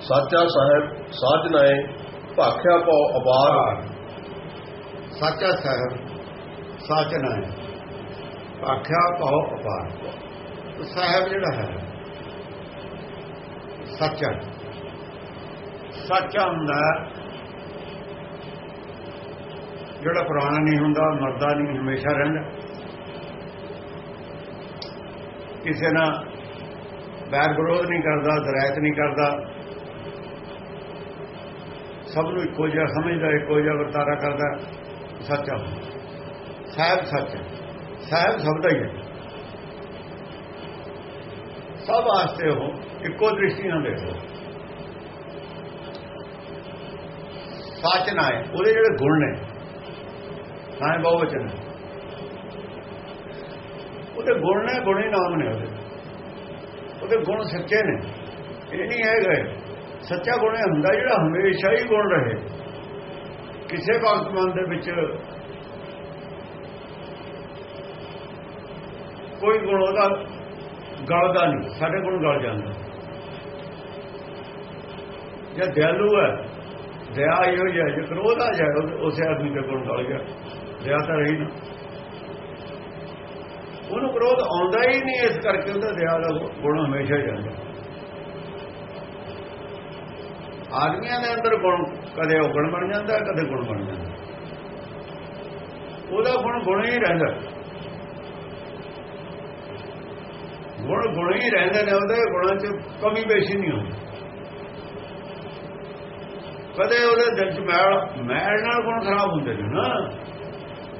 ਸਾਚਾ ਸਾਹਿਬ ਸਾਧ ਨਾਏ, ਭਾਖਿਆ ਪਉ ਅਪਾਰ ਸਾਚਾ ਸਾਹਿਬ, ਸੱਚ ਨਾ ਹੈ ਪਾਉ ਅਪਾਰ ਸਾਹਿਬ ਜਿਹੜਾ ਹੈ, ਸੱਚਾ। ਸੱਚਾ ਹੁੰਦਾ ਜਿਹੜਾ ਪੁਰਾਣਾ ਨਹੀਂ ਹੁੰਦਾ, ਮਰਦਾ ਨਹੀਂ, ਹਮੇਸ਼ਾ ਰਹਿੰਦਾ। ਕਿਸੇ ਨਾਲ ਬੈਰ ਵਿਰੋਧ ਨਹੀਂ ਕਰਦਾ ਦਰਾਇਤ ਨਹੀਂ ਕਰਦਾ। ਸਭ ਨੂੰ ਇੱਕੋ ਜਿਹਾ ਸਮਝਦਾ, ਇੱਕੋ ਜਿਹਾ ਵਰਤਾਰਾ ਕਰਦਾ। ਸੱਚਾ ਸਾਹਿਬ ਸੱਚ ਸਾਹਿਬ ਸਭ ਦਾ ਹੀ ਹੈ ਸਭ ਵਾਸਤੇ ਉਹ ਇੱਕੋ ਦ੍ਰਿਸ਼ਟੀ ਨਾਲ ਦੇਖੋ। ਸੱਚ ਨਾ ਹੈ, ਉਹਦੇ ਜਿਹੜੇ ਗੁਣ ਨੇ, ਨਾ ਬਹੁਵਚਨ ਹੈ ਉਹਦੇ ਗੁਣ ਨੇ, ਗੁਣੀ ਨਾਮ ਨੇ ਉਹਦੇ। ਉਹਦੇ ਗੁਣ ਸੱਚੇ ਨੇ। ਇਹ ਨਹੀਂ ਹੈਗਾ ਸੱਚਾ ਗੁਣ ਇਹ ਹੁੰਦਾ ਜਿਹੜਾ ਹਮੇਸ਼ਾ ਹੀ ਗੁਣ ਰਹੇ। ਕਿਸੇ ਵਕਤ ਮਨ ਦੇ ਵਿੱਚ ਕੋਈ ਗੁਣ ਉਹਦਾ ਗਲਦਾ ਨਹੀਂ, ਸਾਡੇ ਗੁਣ ਗਲ ਜਾਂਦਾ। ਜੇ ਦਿਆਲੂ ਹੈ ਦਇਆ ਇਹੋ ਜਿਹਾ ਜੇ ਕ੍ਰੋਧ ਆ ਜਾਏ ਉਸੇ ਆਦਮੀ ਦੇ ਗੁਣ ਗਲ ਗਿਆ। ਦਇਆ ਤਾਂ ਰਹੀ ਨਾ। ਉਹਨੂੰ ਕ੍ਰੋਧ ਆਉਂਦਾ ਹੀ ਨਹੀਂ ਇਸ ਕਰਕੇ ਉਹਦਾ ਦਇਆ ਦਾ ਗੁਣ ਹਮੇਸ਼ਾ ਹੀ ਰਹਿੰਦਾ ਆਦਮੀਆਂ ਦੇ ਅੰਦਰ ਗੁਣ ਕਦੇ ਔਗਣ ਬਣ ਜਾਂਦਾ, ਕਦੇ ਗੁਣ ਬਣ ਜਾਂਦਾ। ਉਹਦਾ ਗੁਣ ਗੁਣ ਹੀ ਰਹਿੰਦਾ। ਗੁਣ ਗੁਣ ਹੀ ਰਹਿੰਦੇ ਨੇ, ਉਹਦੇ ਗੁਣਾਂ 'ਚ ਕਮੀ ਬੇਸ਼ੀ ਨਹੀਂ ਹੁੰਦੀ। ਕਦੇ ਉਹਦੇ ਦਿਲ 'ਚ ਮੈਲ ਮੈਲ ਨਾਲ ਗੁਣ ਖਰਾਬ ਹੁੰਦੇ ਨੇ ਨਾ।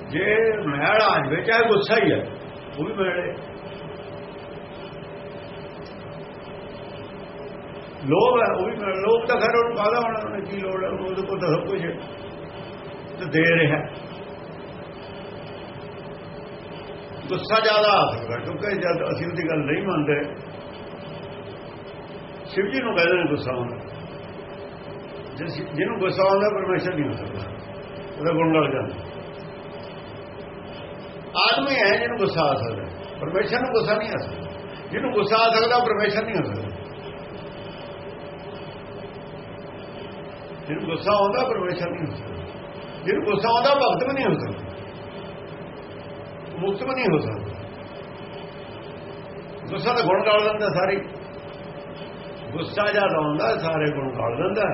ਜੇ ਮੈਲ ਆ ਜਾਵੇ, ਚਾਹੇ ਗੁੱਸਾ ਹੀ ਹੈ ਉਹ ਵੀ ਮੈਲ ਹੈ। ਲੋਭ ਹੈ, ਉਹ ਵੀ ਮੈਲ ਲੋਭ ਤਾਂ ਖੈਰ ਉਹਨੂੰ ਕਾਹਦਾ ਹੋਣਾ, ਉਹਨੇ ਕੀ ਲੋੜ ਹੈ ਉਹਦੇ ਕੋਲ ਤਾਂ ਸਭ ਕੁਝ ਹੈ। ਤੇ ਦੇ ਰਿਹਾ ਗੁੱਸਾ ਜ਼ਿਆਦਾ ਆ ਸਕਦਾ, ਕਿਉਂਕਿ ਜਦ ਅਸੀਂ ਉਹਦੀ ਗੱਲ ਨਹੀਂ ਮੰਨਦੇ ਸ਼ਿਵ ਜੀ ਨੂੰ ਕਹਿੰਦੇ ਨੇ ਗੁੱਸਾ ਆਉਂਦਾ ਜਿਹਨੂੰ ਗੁੱਸਾ ਆਉਂਦਾ, ਪਰਮੇਸ਼ਰ ਨਹੀਂ ਹੋ ਸਕਦਾ। ਉਹਦਾ ਗੁਣ ਲੱਗ ਜਾਂਦਾ। ਆਦਮੀ ਹੈ ਜਿਹਨੂੰ ਗੁੱਸਾ ਆ ਸਕਦਾ। ਪਰਮੇਸ਼ਰ ਨੂੰ ਗੁੱਸਾ ਨਹੀਂ ਆ ਸਕਦਾ। ਜਿਹਨੂੰ ਗੁੱਸਾ ਆ ਸਕਦਾ ਪਰਮੇਸ਼ਰ ਨਹੀਂ ਹੋ ਸਕਦਾ। ਜਿਹਨੂੰ ਗੁੱਸਾ ਆਉਂਦਾ ਪਰਮੇਸ਼ਰ ਨਹੀਂ ਹੋ ਸਕਦਾ। ਜਿਹਨੂੰ ਗੁੱਸਾ ਆਉਂਦਾ ਭਗਤ ਵੀ ਨਹੀਂ ਹੋ ਸਕਦਾ। ਮੁਕਤ ਵੀ ਨਹੀਂ ਹੋ ਸਕਦਾ। ਗੁੱਸਾ ਤਾਂ ਗੁਣ ਗਾਲ ਦਿੰਦਾ ਸਾਰੀ। ਗੁੱਸਾ ਜਦ ਆਉਂਦਾ ਸਾਰੇ ਗੁਣ ਗਾਲ ਦਿੰਦਾ।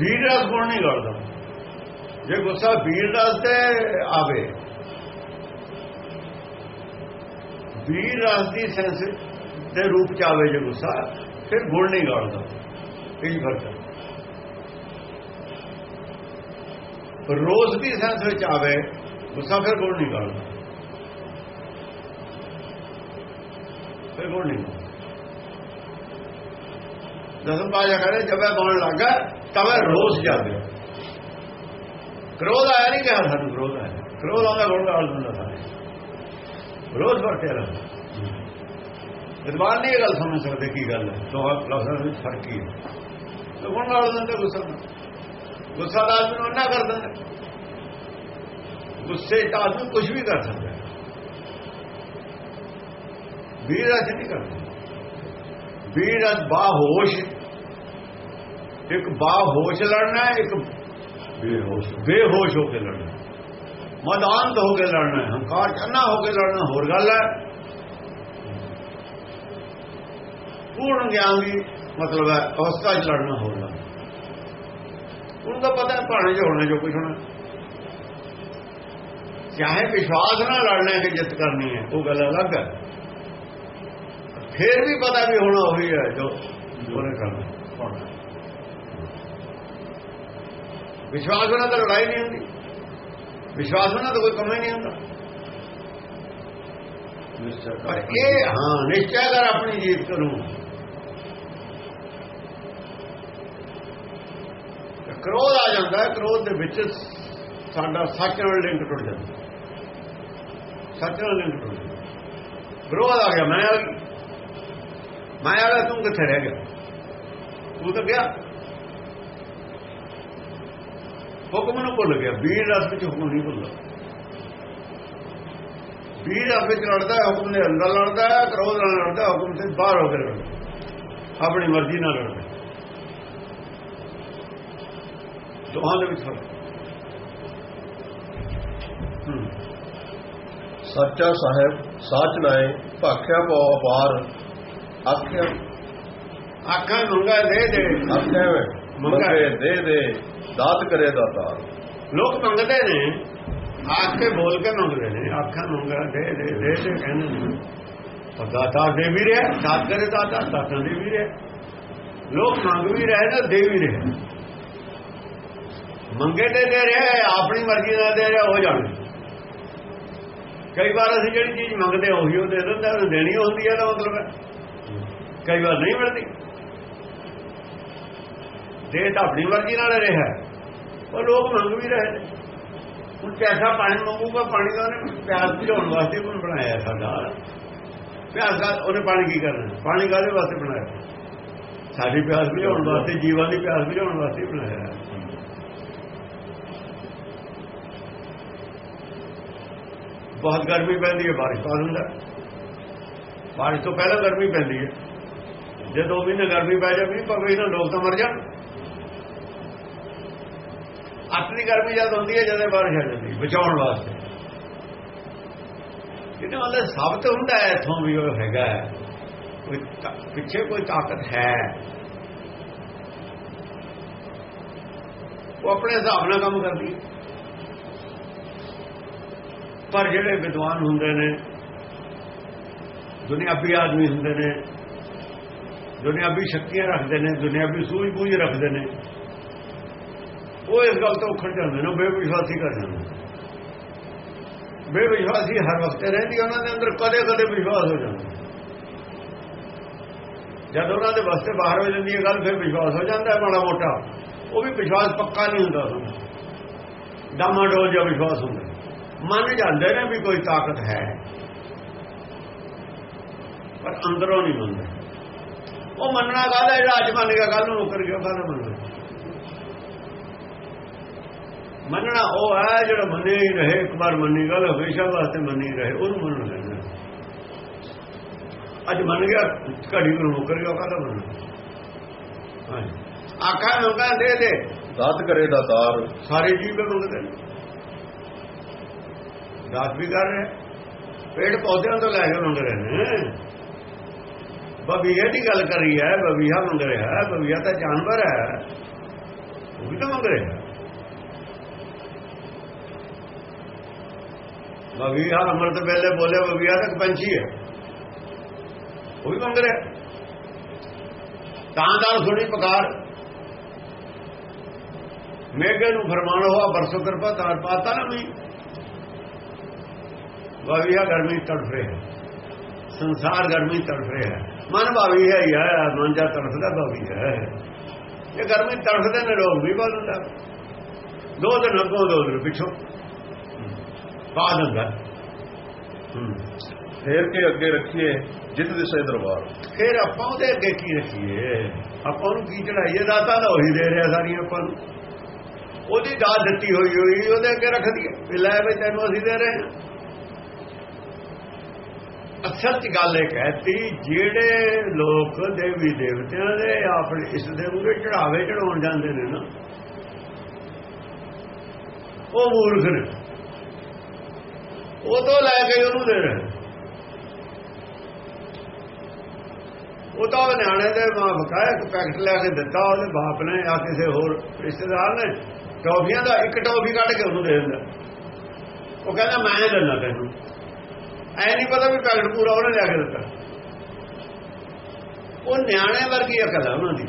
ਵੀਰ ਰਸ ਗੁਣ ਨਹੀਂ ਗਾਲਦਾ ਜੇ ਗੁੱਸਾ ਵੀਰ ਰਸ ਤੇ ਆਵੇ। ਵੀਰ ਰਸ ਦੀ ਸੈਂਸ ਦੇ ਰੂਪ ਚ ਆਵੇ ਜੇ ਗੁੱਸਾ, ਫਿਰ ਗੁਣ ਨਹੀਂ ਗਾਲਦਾ ਇਹ ਫ਼ਰਕ ਹੈ ਰੋਜ਼ ਦੀ ਸੈਂਸ ਵਿੱਚ ਆਵੇ ਗੁੱਸਾ ਫਿਰ ਗੁਣ ਨਹੀਂ ਕਰਦਾ ਫਿਰ ਗੁਣ ਨਹੀਂ ਦਸਮ ਪਾਜਾ ਕਰੇ ਜਦ ਬਣ ਲੱਗਾ ਤਵੇ ਰੋਸ ਜਾਵੇ ਕ੍ਰੋਧ ਆਇਆ ਨਹੀਂ ਕਿਹਾ ਸਾਨੂੰ ਕ੍ਰੋਧ ਆਇਆ ਕ੍ਰੋਧ ਆਉਂਦਾ ਗੁਣ ਗਾਲ ਦਿੰਦਾ ਸਾਰੇ ਰੋਜ਼ ਵਰਤਿਆ ਰਹਿੰਦਾ ਵਿਦਵਾਨ ਨਹੀਂ ਇਹ ਗੱਲ ਸਮਝ ਸਕਦੇ ਕੀ ਗੱਲ ਹੈ ਦੋਹਾਂ ਲਫ਼ਜ਼ਾਂ ਵਿੱਚ ਫ਼ਰਕ ਕੀ ਹੈ ਤੇ ਗੁਣ ਗਾਲ ਦਿੰਦਾ ਗੁੱਸਾ ਗੁੱਸਾ ਦਾ ਆਦਮੀ ਨੂੰ ਅੰਨਾ ਕਰ ਦਿੰਦਾ। ਗੁੱਸੇ ਤਾਂ ਆਦਮੀ ਕੁਝ ਵੀ ਕਰ ਸਕਦਾ। ਹੈ ਵੀਰ ਅਜ ਨਹੀਂ ਕਰਦਾ ਵੀਰ ਅਜ ਬਾਹੋਸ਼ ਇੱਕ ਬਾਹੋਸ਼ ਲੜਨਾ ਇੱਕ ਬੇਹੋਸ਼ ਬੇਹੋਸ਼ ਹੋ ਕੇ ਲੜਨਾ ਮਦਾਂਤ ਹੋ ਕੇ ਲੜਨਾ ਹੰਕਾਰ ਚੰਨਾ ਹੋ ਕੇ ਲੜਨਾ ਹੋਰ ਗੱਲ ਹੈ। ਪੂਰਨ ਗਿਆਨ ਦੀ ਮਤਲਬ ਹੈ ਅਵਸਥਾ 'ਚ ਲੜਨਾ ਗੱਲ। ਉਹਨੂੰ ਤਾਂ ਪਤਾ ਹੈ ਭਾਣੇ 'ਚ ਹੋਣਾ ਜੋ ਕੁਝ ਹੋਣਾ। ਚਾਹੇ ਵਿਸ਼ਵਾਸ ਨਾਲ ਲੜਨਾ ਹੈ ਕਿ ਜਿੱਤ ਕਰਨੀ ਹੈ ਉਹ ਗੱਲ ਅਲੱਗ ਹੈ। ਫਿਰ ਵੀ ਪਤਾ ਵੀ ਹੋਣਾ ਉਹੀ ਹੈ ਜੋ ਉਹਨੇ ਕਰਨਾ ਹੋਣਾ ਵਿਸ਼ਵਾਸ ਨਾਲ ਤਾਂ ਲੜਾਈ ਨਹੀਂ ਹੁੰਦੀ। ਵਿਸ਼ਵਾਸ ਨਾਲ ਤਾਂ ਕੋਈ ਕੰਮ ਨਹੀਂ ਹੁੰਦਾ। ਪਰ ਇਹ ਹਾਂ ਨਿਸ਼ਚੈ ਕਰ ਆਪਣੀ ਜੀਤ ਕਰੂੰ ਕ੍ਰੋਧ ਆ ਜਾਂਦਾ, ਕ੍ਰੋਧ ਦੇ ਵਿੱਚ ਸਾਡਾ ਸੱਚ ਨਾਲ ਲਿੰਕ ਟੁੱਟ ਜਾਂਦਾ। ਸੱਚ ਨਾਲ ਲਿੰਕ ਟੁੱਟ ਜਾਂਦਾ। ਵਿਰੋਧ ਆ ਗਿਆ, ਮੈਂ ਆ ਮੈਂ ਆ ਤੂੰ ਕਿੱਥੇ ਰਹਿ ਗਿਆ? ਤੂੰ ਤਾਂ ਗਿਆ। ਹੁਕਮ ਨੂੰ ਭੁੱਲ ਗਿਆ ਵੀਰ ਰਸ ਵਿੱਚ ਹੁਕਮ ਨਹੀਂ ਭੁੱਲਦਾ। ਵੀਰ ਰਸ ਵਿੱਚ ਲੜਦਾ, ਹੁਕਮ ਦੇ ਅੰਦਰ ਲੜਦਾ, ਕ੍ਰੋਧ ਨਾਲ ਲੜਦਾ, ਹੁਕਮ ਤੋਂ ਬਾਹਰ ਹੋ ਕੇ ਲੜਦਾ। ਆਪਣੀ ਮਰਜ਼ੀ ਨਾਲ ਲੜਦਾ। ਦੋਹਾਂ ਦੇ ਵਿੱਚ ਫ਼ਰਕ ਹੂੰ ਸੱਚਾ ਸਾਹਿਬ ਸਾਚ ਨਾਏ ਭਾਖਿਆ ਪਾਉ ਅਪਾਰ ਆਖਿਆ ਆਖਾਂ ਮੰਗਾ ਦੇ ਦੇ ਆਖਿਆ ਵੇ ਮੰਗੇ ਦੇ ਦੇ ਦਾਤ ਕਰੇ ਦਾਤਾ ਲੋਕ ਮੰਗਦੇ ਨੇ ਆਖ ਕੇ ਬੋਲ ਕੇ ਮੰਗਦੇ ਨੇ ਆਖਾਂ ਮੰਗਾ ਦੇ ਦੇ ਦੇ ਦੇ ਕਹਿੰਦੇ ਨੇ ਪਰ ਦਾਤਾ ਦੇ ਵੀ ਰਿਹਾ ਦਾਤ ਕਰੇ ਦਾਤਾ ਦਾਤਾ ਦੇ ਵੀ ਰਿਹਾ ਲੋਕ ਮੰਗ ਵੀ ਰਹੇ ਨੇ ਦੇ ਵੀ ਰਹੇ ਮੰਗੇ ਤੇ ਦੇ ਰਿਹਾ ਆਪਣੀ ਮਰਜ਼ੀ ਨਾਲ ਦੇ ਰਿਹਾ, ਹੋ ਜਾਣਾ ਕਈ ਵਾਰ ਅਸੀਂ ਜਿਹੜੀ ਚੀਜ਼ ਮੰਗਦੇ ਉਹੀ ਉਹ ਦੇ ਦਿੰਦਾ ਉਹਨੂੰ ਦੇਣੀ ਹੁੰਦੀ ਹੈ ਦਾ ਮਤਲਬ ਹੈ। ਕਈ ਵਾਰ ਨਹੀਂ ਮਿਲਦੀ। ਦੇ ਤਾਂ ਆਪਣੀ ਮਰਜ਼ੀ ਨਾਲ ਰਿਹਾ ਉਹ ਲੋਕ ਮੰਗ ਵੀ ਰਹੇ ਨੇ। ਹੁਣ ਪੈਸਾ ਪਾਣੀ ਮੰਗੂਗਾ, ਪਾਣੀ ਦਾ ਉਹਨੇ ਪਿਆਸ ਭਜਾਉਣ ਵਾਸਤੇ ਕੋਣ ਬਣਾਇਆ ਸਾਡਾ ਪਿਆਸ ਦਾ ਉਹਨੇ ਪਾਣੀ ਕੀ ਕਰਨਾ? ਪਾਣੀ ਕਾਹਦੇ ਵਾਸਤੇ ਬਣਾਇਆ? ਸਾਡੀ ਪਿਆਸ ਭਜਾਉਣ ਵਾਸਤੇ, ਜੀਵਾਂ ਦੀ ਪਿਆਸ ਬੁਝਾਉਣ ਵਾਸਤੇ ਬਣਾਇਆ। ਬਹੁਤ ਗਰਮੀ ਪੈਂਦੀ ਹੈ, ਬਾਰਿਸ਼ ਬਾਅਦ ਹੁੰਦਾ। ਬਾਰਿਸ਼ ਤੋਂ ਪਹਿਲਾਂ ਗਰਮੀ ਪੈਂਦੀ ਹੈ। ਜੇ ਦੋ ਮਹੀਨੇ ਗਰਮੀ ਪੈ ਜਾਵੇ ਨਹੀਂ ਪਵੇ ਇਹਨਾਂ ਲੋਕ ਤਾਂ ਮਰ ਜਾਣ। ਆਪਣੀ ਗਰਮੀ ਜਦ ਹੁੰਦੀ ਹੈ, ਜਦੋਂ ਬਾਰਿਸ਼ ਆ ਜਾਂਦੀ ਬਚਾਉਣ ਵਾਸਤੇ। ਕਿਤੇ ਉਹਦੇ ਸਬਤ ਹੁੰਦਾ ਹੈ, ਇਥੋਂ ਵੀ ਉਹ ਹੈਗਾ ਕੋਈ ਪਿੱਛੇ ਕੋਈ ਤਾਕਤ ਹੈ। ਉਹ ਆਪਣੇ ਹਿਸਾਬ ਨਾਲ ਕੰਮ ਕਰਦੀ ਹੈ। ਪਰ ਜਿਹੜੇ ਵਿਦਵਾਨ ਹੁੰਦੇ ਨੇ, ਦੁਨਿਆਵੀ ਆਦਮੀ ਹੁੰਦੇ ਨੇ, ਦੁਨਿਆਵੀ ਸ਼ਕਤੀਆਂ ਰੱਖਦੇ ਨੇ, ਦੁਨਿਆਵੀ ਸੂਝ-ਬੂਝ ਰੱਖਦੇ ਨੇ, ਉਹ ਇਸ ਗੱਲ ਤੋਂ ਉਖੜ ਜਾਂਦੇ ਨੇ ਬੇਵਿਸ਼ਵਾਸੀ ਕਰ ਜਾਂਦੇ ਨੇ। ਬੇਵਿਸ਼ਵਾਸੀ ਹਰ ਵਕਤ ਰਹਿੰਦੀ ਉਹਨਾਂ ਦੇ ਅੰਦਰ ਕਦੇ-ਕਦੇ ਵਿਸ਼ਵਾਸ ਹੋ ਜਾਂਦਾ। ਜਦ ਉਹਨਾਂ ਦੇ ਵਾਸਤੇ ਬਾਹਰ ਹੋ ਜਾਂਦੀ ਹੈ ਗੱਲ, ਫਿਰ ਵਿਸ਼ਵਾਸ ਹੋ ਜਾਂਦਾ ਹੈ ਮਾੜਾ ਮੋਟਾ। ਉਹ ਵੀ ਵਿਸ਼ਵਾਸ ਪੱਕਾ ਨਹੀਂ ਹੁੰਦਾ ਡਾਮਾਡੋਲ ਜਿਹਾ ਵਿਸ਼ਵਾਸ ਹੁੰਦਾ ਮੰਨ ਜਾਂਦੇ ਨੇ ਵੀ ਕੋਈ ਤਾਕਤ ਹੈ। ਪਰ ਅੰਦਰੋਂ ਨਹੀਂ ਮੰਨਦੇ। ਉਹ ਮੰਨਣਾ ਹੈ ਜਿਹੜਾ ਅੱਜ ਮੰਨ ਗਿਆ ਕੱਲ ਨੂੰ ਮੁੱਕਰ ਗਿਆ ਕੱਲ ਮੰਨਣਾ ਮੰਨਣਾ ਉਹ ਹੈ ਜਿਹੜਾ ਮੰਨੇ ਹੀ ਰਹੇ ਇੱਕ ਵਾਰ ਮੰਨੀ ਗੱਲ ਹਮੇਸ਼ਾ ਵਾਸਤੇ ਮੰਨੀ ਰਹੇ ਉਹਨੂੰ ਮੰਨਣਾ ਲੈਣਾ ਅੱਜ ਮੰਨ ਗਿਆ ਘੜੀ ਨੂੰ ਮੁੱਕਰ ਗਿਆ ਕੱਲ ਮੰਨਣਾ ਆਖਾਂ ਲੋਕਾਂ ਦੇ ਦੇ। ਦਾਤ ਕਰੇ ਦਾਤਾਰ ਸਾਰੇ ਜੀਵ ਮੰਗਦੇ ਨੇ। ਦਾਤ ਵੀ ਕਰ ਰਹੇ ਪੇੜ ਪੌਦਿਆਂ ਤੋਂ ਲੈ ਕੇ ਮੰਗ ਰਹੇ ਨੇ। ਬਬੀਆ ਦੀ ਗੱਲ ਕਰੀ ਹੈ ਬਬੀਆ ਮੰਗ ਰਿਹਾ ਬਬੀਆ ਤਾਂ ਜਾਨਵਰ ਹੈ ਉਹ ਵੀ ਤਾਂ ਮੰਗ ਰਿਹਾ। ਬਬੀਆ ਅਮਰਤ ਪਹਿਲੇ ਬੋਲੇ, ਬਬੀਆ ਤੱਕ ਪੰਛੀ ਹੈ ਉਹ ਵੀ ਮੰਗ ਰਿਹਾ। ਤਾਂ ਤਾਂ ਸੁਣੀ ਪਕਾਰ। ਮੇਘੇ ਨੂੰ ਫਰਮਾਨ ਹੋਆ, ਬਰਸੋ ਕਿਰਪਾ ਤਾਰ ਪਾਤਾ ਨਾ ਵੀ। ਬਾਵੀਆ ਗਰਮੀ ਤੜਫ ਰਿਹਾ। ਸੰਸਾਰ ਗਰਮੀ ਤੜਫ ਰਿਹਾ। ਮਨ ਭਾਵੀ ਹੈ ਯਾਰ ਮਨ ਜਾ ਤੜਫਦਾ ਭਾਵੀ ਹੈ। ਇਹ ਗਰਮੀ ਤੜਫਦੇ ਨੇ ਲੋਕ ਵੀ ਬੋਲਦਾ ਦੋ ਦਿਨ ਅੱਗੋਂ ਦੋ ਦਿਨ ਪਿੱਛੋਂ। ਬਾਦ ਅੰਦਰ ਫੇਰ ਕੇ ਅੱਗੇ ਰੱਖੀਏ? ਜਿੱਤ ਦਿਸੇ ਦਰਬਾਰ। ਫਿਰ ਆਪਾਂ ਉਹਦੇ ਅੱਗੇ ਕੀ ਰੱਖੀਏ? ਆਪਾਂ ਨੂੰ ਕੀ ਚੜਾਈਏ ਦਾਤਾ ਦਾ ਉਹੀ ਦੇ ਰਿਹਾ ਸਾਰੀਆਂ ਆਪਾਂ ਨੂੰ। ਉਹਦੀ ਦਾਤ ਦਿੱਤੀ ਹੋਈ ਹੋਈ ਉਹਦੇ ਅੱਗੇ ਰੱਖ ਦਈਏ। ਲੈ ਬਈ ਤੈਨੂੰ ਅਸੀਂ ਦੇ ਰਹੇ ਹਾਂ। ਅਸਲ ਚ ਗੱਲ ਇਹ ਕਹਤੀ, ਜਿਹੜੇ ਲੋਕ ਦੇਵੀ ਦੇਵਤਿਆਂ ਦੇ ਆਪਣੇ ਇਸ ਦੇ ਮੂਰੇ ਚੜਾਵੇ ਚੜਾਉਣ ਜਾਂਦੇ ਨੇ ਨਾ, ਉਹ ਮੂਰਖ ਨੇ। ਉਹ ਤੋਂ ਲੈ ਕੇ ਉਹਨੂੰ ਦੇ ਰਹੇ ਉਹ ਤਾਂ ਉਹ ਨਿਆਣੇ ਦੇ ਮਾਂ ਬਕਾਇਆ ਇੱਕ ਪੈਕਟ ਲੈ ਕੇ ਦਿੱਤਾ, ਉਹਦੇ ਬਾਪ ਨੇ ਆ ਕਿਸੇ ਹੋਰ ਰਿਸ਼ਤੇਦਾਰ ਨੇ, ਟੌਫੀਆਂ ਦਾ ਇੱਕ ਟੌਫੀ ਕੱਢ ਕੇ ਉਹਨੂੰ ਦੇ ਦਿੰਦਾ। ਉਹ ਕਹਿੰਦਾ, ਮੈਂ ਦਿੰਦਾ ਤੈਨੂੰ। ਐ ਨਹੀਂ ਪਤਾ ਵੀ ਪੈਕਟ ਪੂਰਾ ਉਹਨੇ ਲਿਆ ਕੇ ਦਿੱਤਾ। ਉਹ ਨਿਆਣੇ ਵਰਗੀ ਅਕਲ ਹੈ ਉਹਨਾਂ ਦੀ।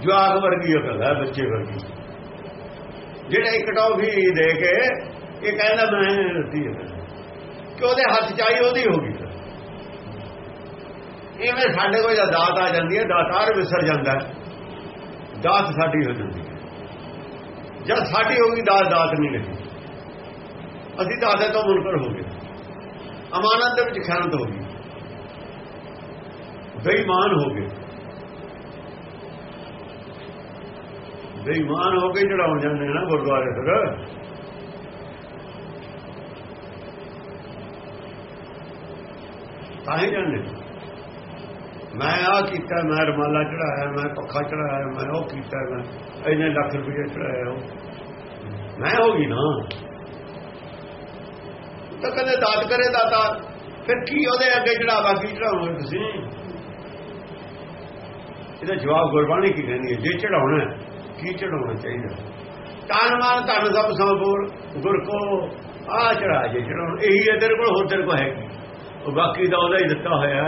ਜਵਾਕ ਵਰਗੀ ਅਕਲ ਹੈ ਬੱਚੇ ਵਰਗੀ। ਜਿਹੜਾ ਇੱਕ ਟੌਫੀ ਦੇ ਕੇ ਇਹ ਕਹਿੰਦਾ, ਮੈਂ ਦਿੱਤੀ ਹੈ ਕਿ ਉਹਦੇ ਹੱਥ ਚਾਈ ਉਹਦੀ ਹੋ ਗਈ। ਇਵੇਂ ਸਾਡੇ ਕੋਲ ਜਦ ਦਾਤ ਆ ਜਾਂਦੀ ਹੈ ਦਾਤਾਰ ਵਿਸਰ ਜਾਂਦਾ ਦਾਤ ਸਾਡੀ ਹੋ ਜਾਂਦੀ ਹੈ। ਜਦ ਸਾਡੀ ਹੋ ਗਈ, ਦਾਤ ਦਾਤ ਨਹੀਂ ਰਹੀ। ਅਸੀਂ ਦਾਤੇ ਤੋਂ ਮੁਨਕਰ ਹੋ ਗਏ। ਅਮਾਨਤ ਦੇ ਵਿੱਚ ਖਿਆਨਤ ਹੋ ਗਈ। ਬੇਈਮਾਨ ਹੋ ਗਏ। ਬੇਈਮਾਨ ਹੋ ਕੇ ਚੜਾਉਣ ਜਾਂਦੇ ਨਾ ਗੁਰਦੁਆਰੇ ਫਿਰ। ਤਾਂ ਹੀ ਜਾਂਦੇ। ਮੈਂ ਆ ਕੀਤਾ, ਮੈਂ ਰਮਾਲਾ ਚੜਾਇਆ ਮੈਂ ਪੱਖਾ ਚੜਾਇਆ ਮੈਂ ਉਹ ਕੀਤਾ, ਮੈਂ ਇੰਨੇ ਲੱਖ ਰੁਪਏ ਚੜਾਇਆ ਉਹ। ਮੈਂ ਹੋ ਗਈ ਨਾ। ਤਾਂ ਕਦੇ ਦਾਤ ਕਰੇ ਦਾਤਾ। ਫਿਰ ਕੀ ਉਹਦੇ ਅੱਗੇ ਚੜਾਵਾ ਕੀ ਚੜਾਉਂਗੇ ਤੁਸੀਂ? ਇਹਦਾ ਜਵਾਬ ਗੁਰਬਾਣੀ ਕੀ ਕਹਿੰਦੀ ਹੈ? ਜੇ ਚੜਾਉਣਾ ਕੀ ਚੜਾਉਣਾ ਚਾਹੀਦਾ? ਤਨ ਮਨ ਧਨ ਸਭ ਸੰਪੂਰ ਗੁਰ ਕੋ ਆ ਚੜਾ ਜੇ ਚੜਾਉਣ ਇਹੀ ਹੈ ਤੇਰੇ ਕੋਲ ਹੋਰ ਤੇਰੇ ਕੋਲ ਹੈ ਕੀ? ਉਹ ਬਾਕੀ ਦਾ ਉਹਦਾ ਹੀ ਦਿੱਤਾ ਹੋਇਆ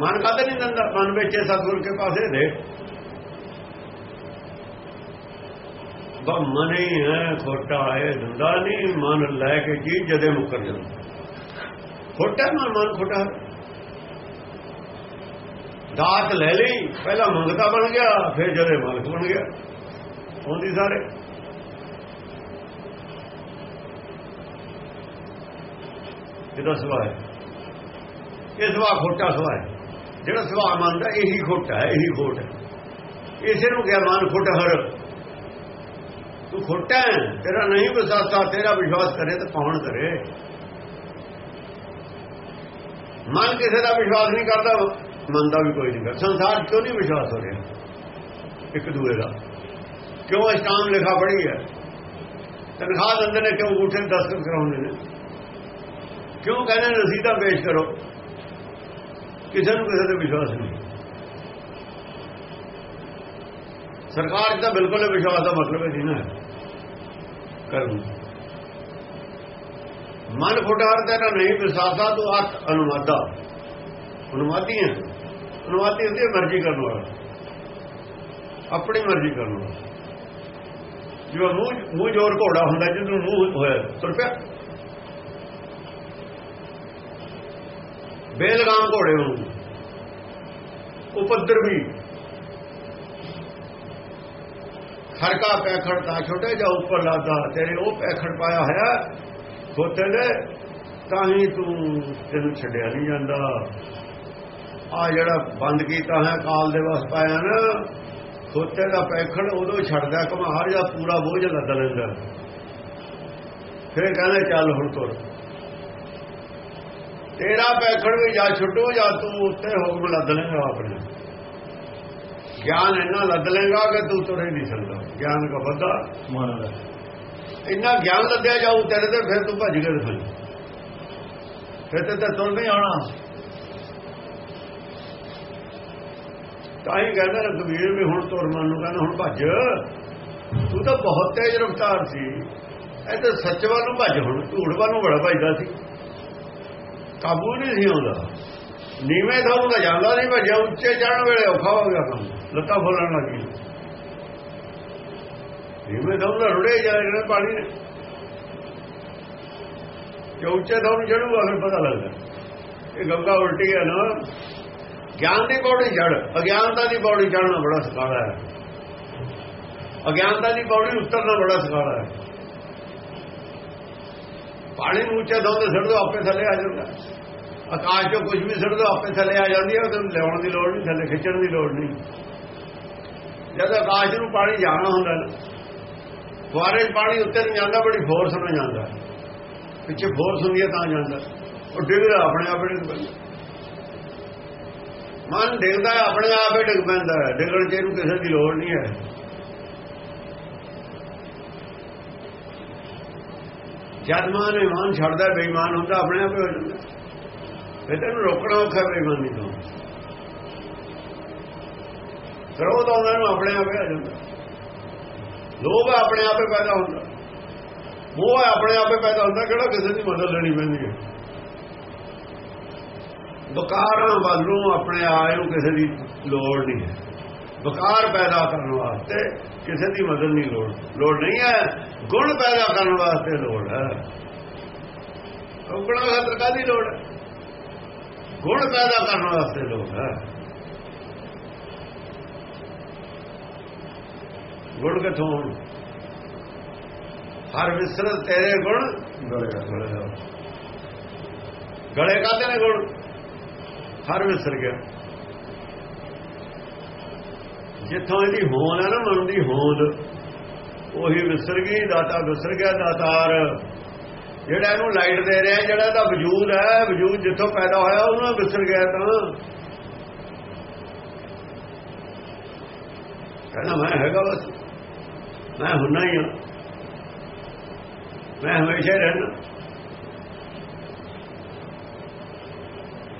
ਮਨ ਕਾਹਦੇ ਨਹੀਂ ਦਿੰਦਾ? ਮਨ ਵਿੱਚ ਸਤਿਗੁਰ ਕੇ ਪਾਸੇ ਦੇ ਬਾ ਮਨ ਹੀ ਹੈ ਖੋਟਾ ਹੈ ਦਿੰਦਾ ਨਹੀਂ, ਮਨ ਲੈ ਕੇ ਚੀਜ਼ ਜਦੇ ਮੁੱਕਰ ਜਾਂਦਾ। ਖੋਟਾ ਮਨ ਮਨ ਖੋਟਾ ਦਾਤ ਲੈ ਲਈ, ਪਹਿਲਾਂ ਮੰਗਤਾ ਬਣ ਗਿਆ, ਫਿਰ ਜਦੇ ਮਾਲਕ ਬਣ ਗਿਆ। ਹੁੰਦੀ ਸਾਰੇ। ਇਹਦਾ ਸੁਭਾਅ ਹੈ। ਇਹ ਸੁਭਾਅ ਖੋਟਾ ਸੁਭਾਅ ਹੈ। ਜਿਹੜਾ ਸੁਭਾਅ ਮੰਨਦਾ, ਇਹੀ ਖੋਟਾ ਹੈ, ਇਹੀ ਖੋਟ ਹੈ। ਇਸੇ ਨੂੰ ਗਿਆ ਮਨ ਖੋਟਾ ਹਰ ਤੂੰ ਖੋਟਾ ਹੈ, ਤੇਰਾ ਨਹੀਂ ਵਿਸ਼ਵਾਸਾ ਤੇਰਾ ਵਿਸ਼ਵਾਸ ਕਰੇ ਤਾਂ ਕੌਣ ਕਰੇ? ਮਨ ਕਿਸੇ ਦਾ ਵਿਸ਼ਵਾਸ ਨਹੀਂ ਕਰਦਾ, ਮਨ ਦਾ ਵੀ ਕੋਈ ਨਹੀਂ ਕਰਦਾ। ਸੰਸਾਰ ਕਿਉਂ ਨਹੀਂ ਵਿਸ਼ਵਾਸ ਹੋ ਰਿਹਾ? ਇੱਕ ਦੂਏ ਦਾ। ਕਿਉਂ ਅਸ਼ਟਾਮ ਲਿਖਾ ਪੜੀ ਹੈ? ਤਨਖਾਹ ਦਿੰਦੇ ਨੇ, ਕਿਉਂ ਅੰਗੂਠੇ ਦਸਤਖਤ ਕਰਾਉਂਦੇ ਨੇ? ਕਿਉਂ ਕਹਿੰਦੇ ਨੇ, ਰਸੀਦਾਂ ਪੇਸ਼ ਕਰੋ? ਕਿਸੇ ਨੂੰ ਕਿਸੇ ਤੇ ਵਿਸ਼ਵਾਸ ਨਹੀਂ। ਸਰਕਾਰ ਦਾ ਬਿਲਕੁਲ ਵਿਸ਼ਵਾਸ ਦਾ ਮਤਲਬ ਹੈ ਜੀ ਨਾ ਕਰਨ ਮਨ ਫੁਟਾਰ ਤੇਰਾ ਨਹੀਂ ਵਿਸਾਸਾ ਤੂੰ ਅੱਖ ਅਨੁਵਾਦਾ ਅਨੁਵਾਦੀ ਹੈ ਅਨੁਵਾਦੀ ਹੁੰਦੀ ਹੈ ਮਰਜ਼ੀ ਕਰਨ ਵਾਲਾ ਆਪਣੀ ਮਰਜ਼ੀ ਕਰਨ ਵਾਲਾ ਜਿਵੇਂ ਮੂੰਹ ਮੂੰਹ ਜੋਰ ਘੋੜਾ ਹੁੰਦਾ ਜਿਹਨੂੰ ਮੂੰਹ ਹੋਇਆ ਤੁਰ ਪਿਆ ਬੇਲਗਾਮ ਘੋੜੇ ਨੂੰ ਉਪਦਰ ਵੀ ਖੜਕਾ ਪੈਖੜ ਤਾਂ ਛੋਟੇ ਜਾਂ ਉੱਪਰ ਲਾਦਾ, ਤੇਰੇ ਉਹ ਪੈਖੜ ਪਾਇਆ ਹੋਇਆ। ਖੋਤੇ ਨੇ, ਤਾਂ ਹੀ ਤੂੰ ਤੈਨੂੰ ਛੱਡਿਆ ਨਹੀਂ ਜਾਂਦਾ। ਆ ਜਿਹੜਾ ਬੰਦ ਕੀਤਾ ਹੈ ਕਾਲ ਦੇ ਵਸ ਪਾਇਆ ਨਾ ਖੋਤੇ ਦਾ ਪੈਖੜ ਉਦੋਂ ਛੱਡਦਾ ਘਮਾਰ ਜਾਂ ਪੂਰਾ ਬੋਝ ਲੱਦ ਲੈਂਦਾ। ਫਿਰ ਕਹਿੰਦੇ, ਚੱਲ ਹੁਣ ਤੁਰ। ਤੇਰਾ ਪੈਖੜ ਵੀ ਜਾਂ ਛੁੱਟੋ ਜਾਂ ਤੂੰ ਉੱਤੇ ਹੁਕਮ ਲੱਦ ਲੈਂਗਾ ਆਪਣੇ। ਗਿਆਨ ਇੰਨਾ ਲੱਦ ਲੈਂਗਾ ਕਿ ਤੂੰ ਤੁਰੇ ਨਹੀਂ ਸਕਦਾ। ਗਿਆਨ ਦਾ ਵੱਡਾ ਮੰਨਦਾ ਇੰਨਾ ਗਿਆਨ ਲੱਦਿਆ ਜਾਊ ਤੇਰੇ ਤੇ ਫਿਰ ਤੂੰ ਭੱਜ ਕੇ ਫਿਰ ਫਿਰ ਤੇ ਤਾਂ ਤੁਰ ਨਹੀਂ ਆਉਣਾ। ਤਾਂ ਹੀ ਕਹਿੰਦਾ ਰਘਵੀਰ ਵੀ ਹੁਣ ਤੁਰ ਮਨ ਨੂੰ ਕਹਿੰਦਾ ਹੁਣ ਭੱਜ। ਤੂੰ ਤਾਂ ਬਹੁਤ ਤੇਜ਼ ਰਫ਼ਤਾਰ ਸੀ। ਇਹ ਤਾਂ ਸੱਚ ਵੱਲ ਨੂੰ ਭੱਜ ਹੁਣ ਝੂਠ ਵੱਲ ਨੂੰ ਬੜਾ ਭੱਜਦਾ ਸੀ। ਕਾਬੂ ਨਹੀਂ ਸੀ ਆਉਂਦਾ। ਨੀਵੇਂ ਥਾਂ ਦਾ ਜਾਂਦਾ ਨਹੀਂ ਭੱਜਿਆ ਉੱਚੇ ਚੜਨ ਵੇਲੇ ਔਖਾ ਹੋ ਗਿਆ ਕੰਮ। ਲੱਤਾਂ ਫੋਲਣ ਲੱਗੀ ਜਿਵੇਂ ਥਾਂ ਦਾ ਰੁੜੇ ਜਾਏ ਪਾਣੀ ਨੇ ਜੇ ਉੱਚੇ ਥਾਂ ਨੂੰ ਚੜੂਗਾ, ਫਿਰ ਪਤਾ ਲੱਗਦਾ। ਇਹ ਗੰਗਾ ਉਲਟੀ ਹੈ ਨਾ। ਗਿਆਨ ਦੀ ਪੌੜੀ ਚੜ ਅਗਿਆਨਤਾ ਦੀ ਪੌੜੀ ਚੜਨਾ ਬੜਾ ਸਕਾਲਾ ਹੈ। ਅਗਿਆਨਤਾ ਦੀ ਪੌੜੀ ਉਤਰਨਾ ਬੜਾ ਸਕਾਲਾ ਹੈ। ਪਾਣੀ ਨੂੰ ਉੱਚੇ ਥਾਂ ਤੇ ਛੱਡ ਆਪੇ ਥੱਲੇ ਆ ਜਾਂਦਾ। ਆਕਾਸ਼ ਚੋਂ ਕੁਝ ਵੀ ਛੱਡ ਆਪੇ ਥੱਲੇ ਆ ਜਾਂਦੀ ਹੈ, ਉਹਨੂੰ ਲਿਆਉਣ ਦੀ ਲੋੜ ਨਹੀਂ, ਥੱਲੇ ਖਿੱਚਣ ਦੀ ਲੋੜ ਨਹੀਂ। ਜਦ ਆਕਾਸ਼ ਨੂੰ ਪਾਣੀ ਜਾਣਾ ਹੁੰਦਾ ਨਾ, ਫੁਆਰੇ ਪਾਣੀ ਉੱਤੇ ਨਹੀਂ ਜਾਂਦਾ, ਬੜੀ ਫੋਰਸ ਨਾਲ ਜਾਂਦਾ। ਪਿੱਛੇ ਫੋਰਸ ਹੁੰਦੀ ਹੈ, ਤਾਂ ਜਾਂਦਾ। ਉਹ ਡਿੱਗਦਾ ਆਪਣੇ ਆਪ ਡਿੱਗ ਪੈਂਦਾ। ਮਨ ਡਿੱਗਦਾ, ਆਪਣੇ ਆਪ ਹੀ ਡਿੱਗ ਪੈਂਦਾ। ਹੈ ਡਿੱਗਣ ਚ ਇਹਨੂੰ ਕਿਸੇ ਦੀ ਲੋੜ ਨਹੀਂ ਹੈ। ਜਦ ਮਨ ਇਮਾਨ ਛੱਡਦਾ, ਬੇਈਮਾਨ ਹੁੰਦਾ, ਆਪਣੇ ਆਪ ਹੀ ਹੋ ਜਾਂਦਾ। ਫਿਰ ਤੈਨੂੰ ਰੋਕਣਾ ਔਖਾ ਬੇਈਮਾਨੀ ਤੋਂ। ਕਰੋ ਤਾਂ ਉਹਨਾਂ ਨੂੰ ਆਪਣੇ ਆਪ ਹੀ ਆ ਜਾਂਦਾ। ਲੋਭ ਆਪਣੇ ਆਪੇ ਪੈਦਾ ਹੁੰਦਾ। ਮੋਹ ਆਪਣੇ ਆਪੇ ਪੈਦਾ ਹੁੰਦਾ, ਕਿਹੜਾ ਕਿਸੇ ਦੀ ਮਦਦ ਲੈਣੀ ਪੈਂਦੀ ਹੈ? ਬਕਾਰਾਂ ਵੱਲੋਂ ਆਪਣੇ ਆਏ ਨੂੰ ਕਿਸੇ ਦੀ ਲੋੜ ਨਹੀਂ ਹੈ। ਵਕਾਰ ਪੈਦਾ ਕਰਨ ਵਾਸਤੇ ਕਿਸੇ ਦੀ ਮਦਦ ਨਹੀਂ ਲੋੜ। ਲੋੜ ਨਹੀਂ ਹੈ, ਗੁਣ ਪੈਦਾ ਕਰਨ ਵਾਸਤੇ ਲੋੜ ਹੈ। ਗੁਣਾ ਖਾਤਰ ਕਾਦੀ ਲੋੜ ਹੈ? ਗੁਣ ਪੈਦਾ ਕਰਨ ਵਾਸਤੇ ਲੋੜ ਹੈ। ਗੁਣ ਕਿਥੋਂ ਹਰ ਵਿਸਰਤ ਤੇਰੇ ਗੁਣ। ਗਲੇ ਕਾਦੇ ਨੇ ਗੁਣ? ਹਰ ਵਿਸਰ ਗਿਆ। ਜਿੱਥੋਂ ਇਹਦੀ ਹੋਂਦ ਹੈ ਨਾ ਮਨ ਦੀ ਹੋਂਦ ਉਹੀ ਵਿਸਰ ਗਈ ਦਾਤਾ ਵਿਸਰ ਗਿਆ ਦਾਤਾਰ। ਜਿਹੜਾ ਇਹਨੂੰ ਲਾਈਟ ਦੇ ਰਿਹਾ ਜਿਹੜਾ ਇਹਦਾ ਵਜੂਦ ਹੈ ਵਜੂਦ ਜਿੱਥੋਂ ਪੈਦਾ ਹੋਇਆ ਉਹਨੂੰ ਵਿਸਰ ਗਿਆ ਤਾਂ। ਕਹਿੰਦਾ ਮੈਂ ਹੈਗਾ ਬਸ। ਮੈਂ ਹੁੰਨਾ ਹੀ ਹਾਂ। ਮੈਂ ਹਮੇਸ਼ਾ ਹੀ ਰਹਿਣਾ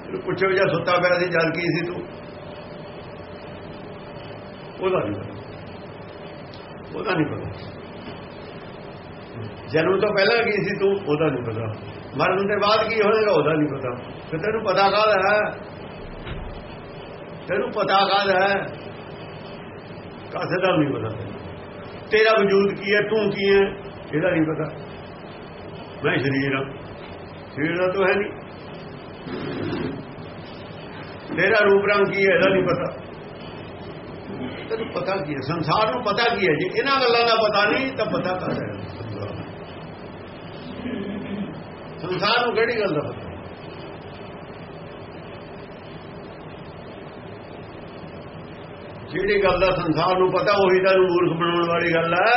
ਇਹਨੂੰ ਪੁੱਛੋ ਜਾਂ ਸੁੱਤਾ ਪਿਆ ਸੀ, ਜਦ ਕੀ ਸੀ ਤੂੰ? ਉਹਦਾ ਨਹੀਂ ਪਤਾ। ਉਹਦਾ ਨਹੀਂ ਪਤਾ। ਜਨਮ ਤੋਂ ਪਹਿਲਾਂ ਕੀ ਸੀ ਤੂੰ? ਉਹਦਾ ਨਹੀਂ ਪਤਾ। ਮਰਨ ਦੇ ਬਾਅਦ ਕੀ ਹੋਏਗਾ? ਉਹਦਾ ਨਹੀਂ ਪਤਾ। ਫਿਰ ਤੈਨੂੰ ਪਤਾ ਕਾਹਦਾ ਹੈ? ਤੈਨੂੰ ਪਤਾ ਕਾਹਦਾ ਹੈ? ਕਾਸੇ ਦਾ ਨਹੀਂ ਪਤਾ ਤੇਰਾ ਵਜੂਦ ਕੀ ਹੈ? ਤੂੰ ਕੀ ਹੈ? ਇਹਦਾ ਨਹੀਂ ਪਤਾ। ਮੈਂ ਸ਼ਰੀਰ ਹਾਂ। ਸ਼ਰੀਰ ਦਾ ਤਾਂ ਹੈ ਨਹੀਂ। ਤੇਰਾ ਰੂਪ ਰੰਗ ਕੀ ਹੈ? ਇਹਦਾ ਨਹੀਂ ਪਤਾ। ਤੈਨੂੰ ਪਤਾ ਕੀ ਹੈ? ਸੰਸਾਰ ਨੂੰ ਪਤਾ ਕੀ ਹੈ? ਜੇ ਇਹਨਾਂ ਗੱਲਾਂ ਦਾ ਪਤਾ ਨਹੀਂ, ਤਾਂ ਪਤਾ ਕਰ ਰਿਹਾ ਸੰਸਾਰ ਨੂੰ ਕਿਹੜੀ ਗੱਲ ਦਾ ਜਿਹੜੀ ਗੱਲ ਦਾ ਸੰਸਾਰ ਨੂੰ ਪਤਾ, ਉਹੀ ਤਾਂ ਮੂਰਖ ਬਣਾਉਣ ਵਾਲੀ ਗੱਲ ਹੈ।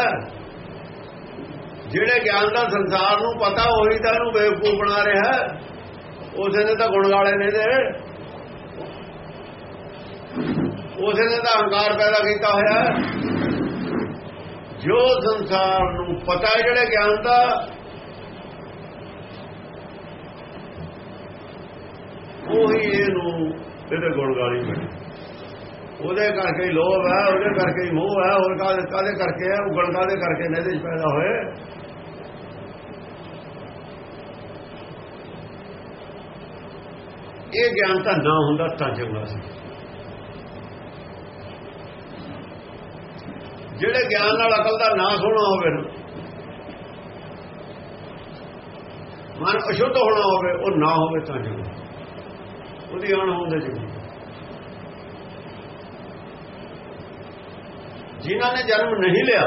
ਜਿਹੜੇ ਗਿਆਨ ਦਾ ਸੰਸਾਰ ਨੂੰ ਪਤਾ, ਉਹੀ ਤਾਂ ਇਹਨੂੰ ਬੇਵਕੂਫ ਬਣਾ ਰਿਹਾ ਉਸੇ ਨੇ ਤਾਂ ਗੁਣ ਗਾਲੇ ਨੇ ਦੇ। ਉਸੇ ਨੇ ਤਾਂ ਹੰਕਾਰ ਪੈਦਾ ਕੀਤਾ ਹੋਇਆ ਜੋ ਸੰਸਾਰ ਨੂੰ ਪਤਾ ਹੈ, ਜਿਹੜੇ ਗਿਆਨ ਦਾ, ਉਹੀ ਇਹਨੂੰ ਇਹਦੇ ਗੁਣ ਗਾਲੀ ਬਣੀ ਉਹਦੇ ਕਰਕੇ ਲੋਭ ਹੈ, ਉਹਦੇ ਕਰਕੇ ਹੀ ਮੋਹ ਹੈ, ਹੋਰ ਕਾਹਦੇ ਕਾਹਦੇ ਕਰਕੇ ਹੈ ਉਗਲ ਕਾਹਦੇ ਕਰਕੇ ਨੇ ਇਹਦੇ ਪੈਦਾ ਹੋਏ? ਇਹ ਗਿਆਨ ਤਾਂ ਨਾ ਹੁੰਦਾ ਤਾਂ ਚੰਗਾ ਸੀ। ਜਿਹੜੇ ਗਿਆਨ ਨਾਲ ਅਕਲ ਦਾ ਨਾ ਹੋਣਾ ਹੋਵੇ ਨਾ, ਮਨ ਅਸ਼ੁੱਧ ਹੋਣਾ ਹੋਵੇ, ਉਹ ਨਾ ਹੋਵੇ ਤਾਂ ਚੰਗਾ ਉਹਦੀ ਅਣ ਹੁੰਦੇ ਚੰਗੀ ਜਿਨ੍ਹਾਂ ਨੇ ਜਨਮ ਨਹੀਂ ਲਿਆ,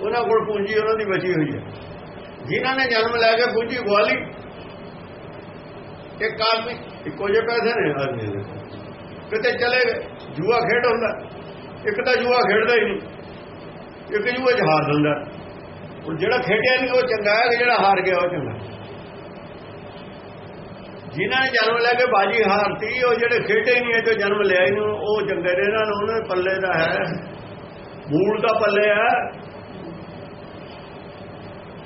ਉਹਨਾਂ ਕੋਲ ਪੂੰਜੀ ਉਹਨਾਂ ਦੀ ਬਚੀ ਹੋਈ ਹੈ। ਜਿਨ੍ਹਾਂ ਨੇ ਜਨਮ ਲੈ ਕੇ ਪੂੰਜੀ ਗਵਾਲੀ ਇੱਕ ਆਦਮੀ, ਇੱਕੋ ਜਿਹੇ ਪੈਸੇ ਨੇ ਆਦਮੀ ਦੇ। ਕਿਤੇ ਚਲੇ ਗਏ, ਜੂਆ ਖੇਡ ਹੁੰਦਾ, ਇੱਕ ਤਾਂ ਜੂਆ ਖੇਡਦਾ ਹੀ ਨਹੀਂ, ਇੱਕ ਜੂਆ ਚ ਹਾਰ ਦਿੰਦਾ ਹੁਣ ਜਿਹੜਾ ਖੇਡਿਆ ਨਹੀਂ, ਉਹ ਚੰਗਾ ਹੈ ਜਿਹੜਾ ਹਾਰ ਗਿਆ, ਉਹ ਚੰਗਾ ਜਿਨ੍ਹਾਂ ਨੇ ਜਨਮ ਲੈ ਕੇ ਬਾਜੀ ਹਾਰਤੀ, ਉਹ ਜਿਹੜੇ ਖੇਡੇ ਨਹੀਂ ਹੈ ਜੋ ਜਨਮ ਲਿਆ ਹੀ ਨਹੀਂ ਉਹ ਚੰਗੇ ਨੇ ਇਹਨਾਂ ਨੂੰ ਉਹਨਾਂ ਪੱਲੇ ਦਾ ਹੈ। ਮੂਲ ਦਾ ਪੱਲੇ ਹੈ।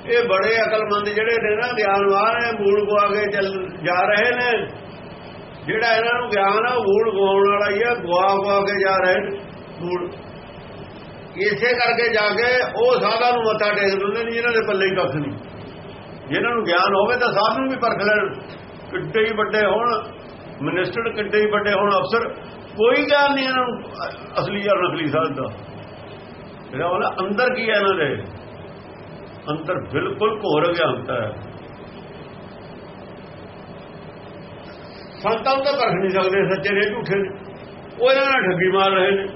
ਇਹ ਬੜੇ ਅਕਲਮੰਦ ਜਿਹੜੇ ਨੇ ਨਾ, ਗਿਆਨਵਾਨ ਨੇ, ਮੂਲ ਗਵਾ ਕੇ ਚੱਲ ਜਾ ਰਹੇ ਨੇ। ਜਿਹੜਾ ਇਹਨਾਂ ਨੂੰ ਗਿਆਨ ਆ, ਉਹ ਮੂਲ ਗਵਾਉਣ ਵਾਲਾ ਹੀ ਹੈ ਗਵਾ ਗਵਾ ਕੇ ਜਾ ਰਹੇ ਨੇ ਮੂਲ। ਇਸੇ ਕਰਕੇ ਜਾ ਕੇ ਉਹ ਸਾਧਾਂ ਨੂੰ ਮੱਥਾ ਟੇਕ ਦਿੰਦੇ ਨੇ ਜਿਹਨਾਂ ਦੇ ਪੱਲੇ ਹੀ ਕੱਖ ਨਹੀਂ। ਜਿਹਨਾਂ ਨੂੰ ਗਿਆਨ ਹੋਵੇ ਤਾਂ ਸਾਧ ਨੂੰ ਵੀ ਪਰਖ ਲੈਣ। ਕਿੱਡੇ ਹੀ ਵੱਡੇ ਹੋਣ ਮਿਨਿਸਟਰ ਕਿੱਡੇ ਹੀ ਵੱਡੇ ਹੋਣ ਅਫਸਰ, ਕੋਈ ਗਿਆਨ ਨਹੀਂ ਇਹਨਾਂ ਨੂੰ, ਅਸਲੀ ਜਾਂ ਨਕਲੀ ਸਾਧ ਜਿਹੜਾ ਉਹਨਾਂ ਅੰਦਰ ਕੀ ਹੈ ਇਹਨਾਂ ਦੇ? ਅੰਦਰ ਬਿਲਕੁਲ ਘੋਰ ਗਿਆਨਤਾ ਹੈ। ਸੰਤਾਂ ਤਾਂ ਪਰਖ ਨਹੀਂ ਸਕਦੇ, ਸੱਚੇ ਨੇ, ਝੂਠੇ ਨੇ। ਉਹ ਇਹਨਾਂ ਨਾਲ ਠੱਗੀ ਮਾਰ ਰਹੇ ਨੇ।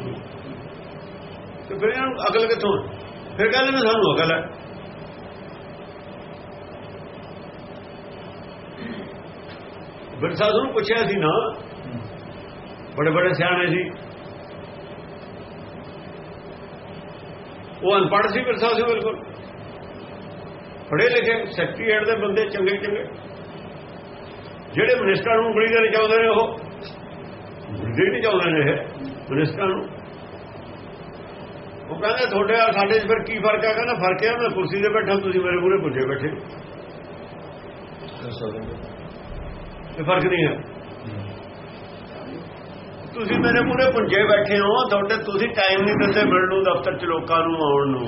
ਤੇ ਫਿਰ ਇਹਨਾਂ ਨੂੰ ਅਕਲ ਕਿੱਥੋਂ ਫਿਰ ਕਹਿੰਦੇ ਨੇ ਸਾਨੂੰ ਅਕਲ ਹੈ। ਬਿਰਸਾ ਨੂੰ ਪੁੱਛਿਆ ਸੀ ਨਾ ਬੜੇ ਬੜੇ ਸਿਆਣੇ ਸੀ ਉਹ ਅਨਪੜ੍ਹ ਸੀ ਬਿਰਸਾ ਸੀ ਬਿਲਕੁਲ ਪੜ੍ਹੇ ਲਿਖੇ ਸੈਕਟਰੀਏਟ ਦੇ ਬੰਦੇ ਚੰਗੇ ਚੰਗੇ ਜਿਹੜੇ ਮਿਨਿਸਟਰ ਨੂੰ ਉਂਗਲੀ ਦੇ ਚਾਹੁੰਦੇ ਨੇ ਉਹ ਉਂਗਲੀ ਨਹੀਂ ਚਾਹੁੰਦੇ ਨੇ ਇਹ ਮਿਨਿਸਟਰ ਨੂੰ ਉਹ ਕਹਿੰਦੇ ਤੁਹਾਡੇ ਆ ਸਾਡੇ 'ਚ ਫਿਰ ਕੀ ਫ਼ਰਕ ਹੈ ਕਹਿੰਦਾ ਫ਼ਰਕ ਹੈ ਮੈਂ ਕੁਰਸੀ ਤੇ ਬੈਠਾ ਤੁਸੀਂ ਮੇਰੇ ਮੂਹਰੇ ਪੁੱਜੇ ਬੈਠੇ ਇਹ ਫ਼ਰਕ ਨਹੀਂ ਹੈ ਤੁਸੀਂ ਮੇਰੇ ਮੂਹਰੇ ਪੁੱਜੇ ਬੈਠੇ ਹੋ, ਤੁਹਾਡੇ ਤੁਸੀਂ ਟਾਈਮ ਨਹੀਂ ਦਿੰਦੇ ਮਿਲਣ ਨੂੰ, ਦਫ਼ਤਰ 'ਚ ਲੋਕਾਂ ਨੂੰ ਆਉਣ ਨੂੰ।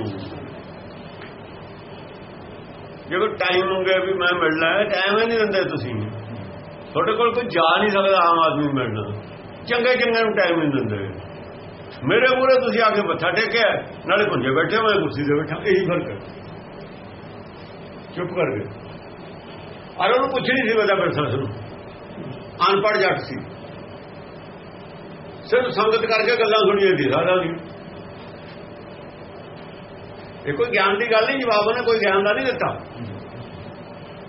ਜਦੋਂ ਟਾਈਮ ਮੰਗੇ ਵੀ ਮੈਂ ਮਿਲਣਾ ਹੈ ਟਾਈਮ ਹੀ ਨਹੀਂ ਦਿੰਦੇ ਤੁਸੀਂ। ਤੁਹਾਡੇ ਕੋਲ ਕੋਈ ਜਾ ਨਹੀਂ ਸਕਦਾ ਆਮ ਆਦਮੀ ਮਿਲਣਾ ਚੰਗੇ ਚੰਗੇ ਨੂੰ ਟਾਈਮ ਨਹੀਂ ਦਿੰਦੇ। ਮੇਰੇ ਮੂਹਰੇ ਤੁਸੀਂ ਆ ਕੇ ਮੱਥਾ ਟੇਕਿਆ, ਨਾਲੇ ਪੁੰਜੇ ਬੈਠੇ ਮੈਂ ਕੁਰਸੀ ਤੇ ਬੈਠਾ, ਇਹੀ ਫ਼ਰਕ ਹੈ। ਚੁੱਪ ਕਰ ਗਏ। ਅਰ ਉਹਨੂੰ ਪੁੱਛ ਨਹੀਂ ਸੀ ਬਤਾ ਬਰਸਾ ਨੂੰ ਅਨਪੜ ਜੱਟ ਸੀ। ਸਿਰਫ ਸੰਗਤ ਕਰਕੇ ਗੱਲਾਂ ਸੁਣੀਆਂ ਸੀ ਸਾਰਾ ਦੀ ਇਹ ਕੋਈ ਗਿਆਨ ਦੀ ਗੱਲ ਨਹੀਂ, ਜਵਾਬ ਉਹਨੇ ਕੋਈ ਗਿਆਨ ਦਾ ਨਹੀਂ ਦਿੱਤਾ।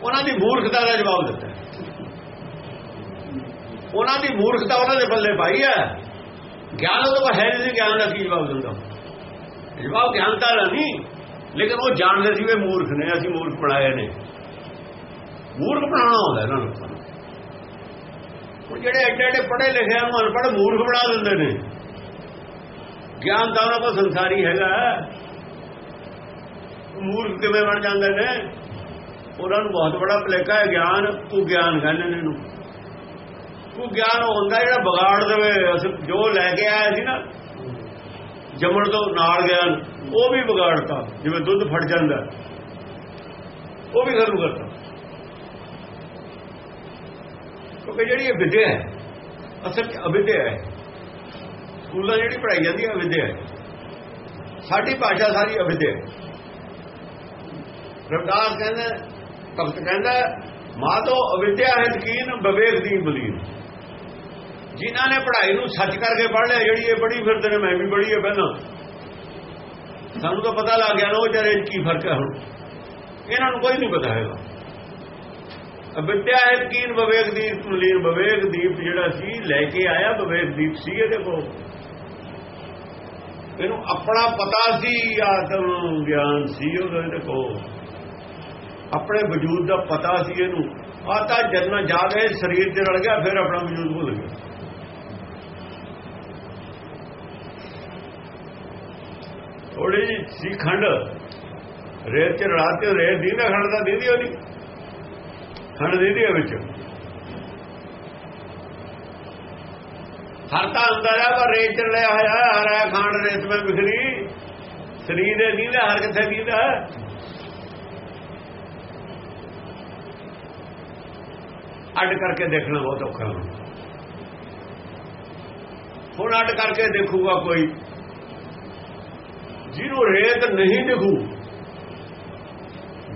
ਉਹਨਾਂ ਦੀ ਮੂਰਖਤਾ ਦਾ ਜਵਾਬ ਦਿੱਤਾ। ਉਹਨਾਂ ਦੀ ਮੂਰਖਤਾ ਉਹਨਾਂ ਦੇ ਬੱਲੇ ਪਾਈ ਹੈ। ਗਿਆਨ ਉਹ ਤਾਂ ਹੈ ਨਹੀਂ ਗਿਆਨ ਦਾ ਕੀ ਜਵਾਬ ਦਿੰਦਾ। ਜਵਾਬ ਗਿਆਨਤਾ ਦਾ ਨਹੀਂ, ਲੇਕਿਨ ਉਹ ਜਾਣਦੇ ਸੀ ਵੀ ਮੂਰਖ ਨੇ, ਅਸੀਂ ਮੂਰਖ ਬਣਾਏ ਨੇ। ਮੂਰਖ ਬਣਾਉਣਾ ਹੁੰਦਾ ਇਹਨਾਂ ਨੂੰ ਉਹ ਜਿਹੜੇ ਐਡੇ ਐਡੇ ਪੜ੍ਹੇ ਲਿਖਿਆ ਨੂੰ ਅਨਪੜ੍ਹ ਮੂਰਖ ਬਣਾ ਦਿੰਦੇ ਨੇ। ਗਿਆਨ ਤਾਂ ਉਹਨਾਂ ਕੋਲ ਸੰਸਾਰੀ ਹੈਗਾ। ਮੂਰਖ ਕਿਵੇਂ ਬਣ ਜਾਂਦੇ ਨੇ? ਉਹਨਾਂ ਨੂੰ ਬਹੁਤ ਬੜਾ ਭਲੇਖਾ ਹੈ, ਗਿਆਨ, ਤੂੰ ਗਿਆਨ ਕਹਿੰਦੇ ਨੇ ਇਹਨੂੰ। ਤੂੰ ਗਿਆਨ ਹੁੰਦਾ ਜਿਹੜਾ ਵਿਗਾੜ ਦੇਵੇ। ਅਸੀਂ ਜੋ ਲੈ ਕੇ ਆਇਆ ਸੀ ਨਾ, ਜੰਮਣ ਤੋਂ ਨਾਲ ਗਿਆਨ, ਉਹ ਵੀ ਵਿਗਾੜਤਾ। ਜਿਵੇਂ ਦੁੱਧ ਫਟ ਜਾਂਦਾ, ਉਹ ਵੀ ਖਤਮ ਕਰਤਾ। ਕਿਉਂਕਿ ਜਿਹੜੀ ਇਹ ਵਿਦਿਆ ਹੈ, ਅਸਲ ਚ ਅਵਿਦਿਆ ਹੈ। ਸਕੂਲਾਂ ਜਿਹੜੀ ਪੜਾਈ ਜਾਂਦੀ ਹੈ ਅਵਿਦਿਆ ਹੈ। ਸਾਡੀ ਭਾਸ਼ਾ ਸਾਰੀ ਅਵਿਦਿਆ ਹੈ। ਰਵਦਾਸ ਕਹਿੰਦਾ, ਭਗਤ ਕਹਿੰਦਾ, ਮਾਤੋ ਅਵਿਦਿਆ ਹੈ ਯਕੀਨ ਵਿਵੇਕ ਦੀ ਬਲੀਨ। ਜਿਨ੍ਹਾਂ ਨੇ ਪੜ੍ਹਾਈ ਨੂੰ ਸੱਚ ਕਰਕੇ ਪੜ੍ਹ ਲਿਆ, ਜਿਹੜੀ ਇਹ ਪੜ੍ਹੀ ਫਿਰਦੇ ਨੇ, ਮੈਂ ਵੀ ਪੜ੍ਹੀ ਹੈ ਪਹਿਲਾਂ। ਸਾਨੂੰ ਤਾਂ ਪਤਾ ਲੱਗ ਗਿਆ ਨਾ ਉਹ ਚਾਰੇ ਕੀ ਫ਼ਰਕ ਹੈ ਹੁਣ। ਇਹਨਾਂ ਨੂੰ ਕੋਈ ਨਹੀਂ ਪਤਾ ਹੈਗਾ। ਅਵਿਦਿਆ ਹੈ ਯਕੀਨ ਵਿਵੇਕ ਦੀਪ ਮਲੀਨ ਵਿਵੇਕ ਦੀਪ ਜਿਹੜਾ ਸੀ, ਲੈ ਕੇ ਆਇਆ ਵਿਵੇਕ ਦੀਪ ਸੀ ਇਹਦੇ ਕੋਲ। ਇਹਨੂੰ ਆਪਣਾ ਪਤਾ ਸੀ, ਆਤਮ ਗਿਆਨ ਸੀ ਉਹਦੇ ਕੋਲ। ਆਪਣੇ ਵਜੂਦ ਦਾ ਪਤਾ ਸੀ ਇਹਨੂੰ। ਆ ਤਾਂ ਜਨਮ ਜਾਗੇ ਸਰੀਰ ਤੇ ਰਲ ਗਿਆ, ਫਿਰ ਆਪਣਾ ਵਜੂਦ ਭੁੱਲ ਗਿਆ। ਥੋੜੀ ਜੀ ਸੀ ਖੰਡ। ਰੇਤ ਚ ਰਲਾਤੇ ਰੇਤ ਦੀ ਨਾ, ਖੰਡ ਦਾ ਦੀਦੀ ਉਹਦੀ। ਖੰਡ ਦੀਦੀ ਵਿੱਚ। ਹਰ ਤਾਂ ਅੰਦਰ ਆ, ਪਰ ਰੇਤ ਚ ਹੋਇਆ, ਹਰ ਹੈ ਖੰਡ ਰੇਤ ਵਿੱਚ ਬਿਖਰੀ ਸਰੀਰ ਦੇ ਦੀਦਾ ਹਰ ਕਿੱਥੇ ਦੀਦਾ ਅੱਡ ਕਰਕੇ ਦੇਖਣਾ ਬਹੁਤ ਔਖਾ ਹੈ ਹੁਣ ਅੱਡ ਕਰਕੇ ਦੇਖੂਗਾ ਕੋਈ। ਜਿਹਨੂੰ ਰੇਤ ਨਹੀਂ ਦਿਖੂ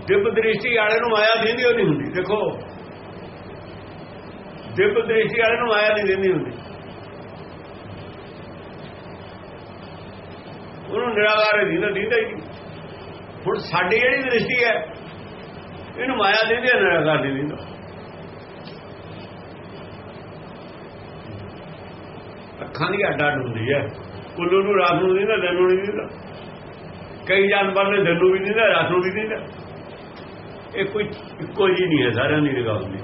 ਦਿਵ ਦ੍ਰਿਸ਼ਟੀ ਵਾਲੇ ਨੂੰ ਮਾਇਆ ਦਿੰਦੀ ਉਹ ਨਹੀਂ ਹੁੰਦੀ, ਦੇਖੋ। ਦਿਵ ਦ੍ਰਿਸ਼ਟੀ ਵਾਲੇ ਨੂੰ ਮਾਇਆ ਨਹੀਂ ਦਿੰਦੀ ਹੁੰਦੀ। ਉਹਨੂੰ ਨਿਰਾਕਾਰ ਦੀਦਾ ਦੀਦਾ ਹੀ ਹੁਣ ਸਾਡੀ ਜਿਹੜੀ ਦ੍ਰਿਸ਼ਟੀ ਹੈ, ਇਹਨੂੰ ਮਾਇਆ ਦਿੰਦੀ ਹੈ, ਨਿਰਾਕਾਰ ਨਹੀਂ ਦਿੰਦਾ। ਅੱਖਾਂ ਦੀ ਅੱਡ ਅੱਡ ਹੁੰਦੀ ਹੈ। ਕੁੱਲੂ ਨੂੰ ਰਾਤ ਨੂੰ ਦਿੰਦਾ, ਦਿਨ ਨੂੰ ਨਹੀਂ ਦਿੰਦਾ। ਕਈ ਜਾਨਵਰ ਨੇ ਦਿਨ ਨੂੰ ਵੀ ਦਿੰਦਾ, ਰਾਤ ਨੂੰ ਵੀ ਦਿੰਦਾ। ਇਹ ਕੋਈ ਇੱਕੋ ਜਿਹੀ ਨਹੀਂ ਹੈ, ਸਾਰਿਆਂ ਦੀ ਗੱਲ ਹੁੰਦੀ।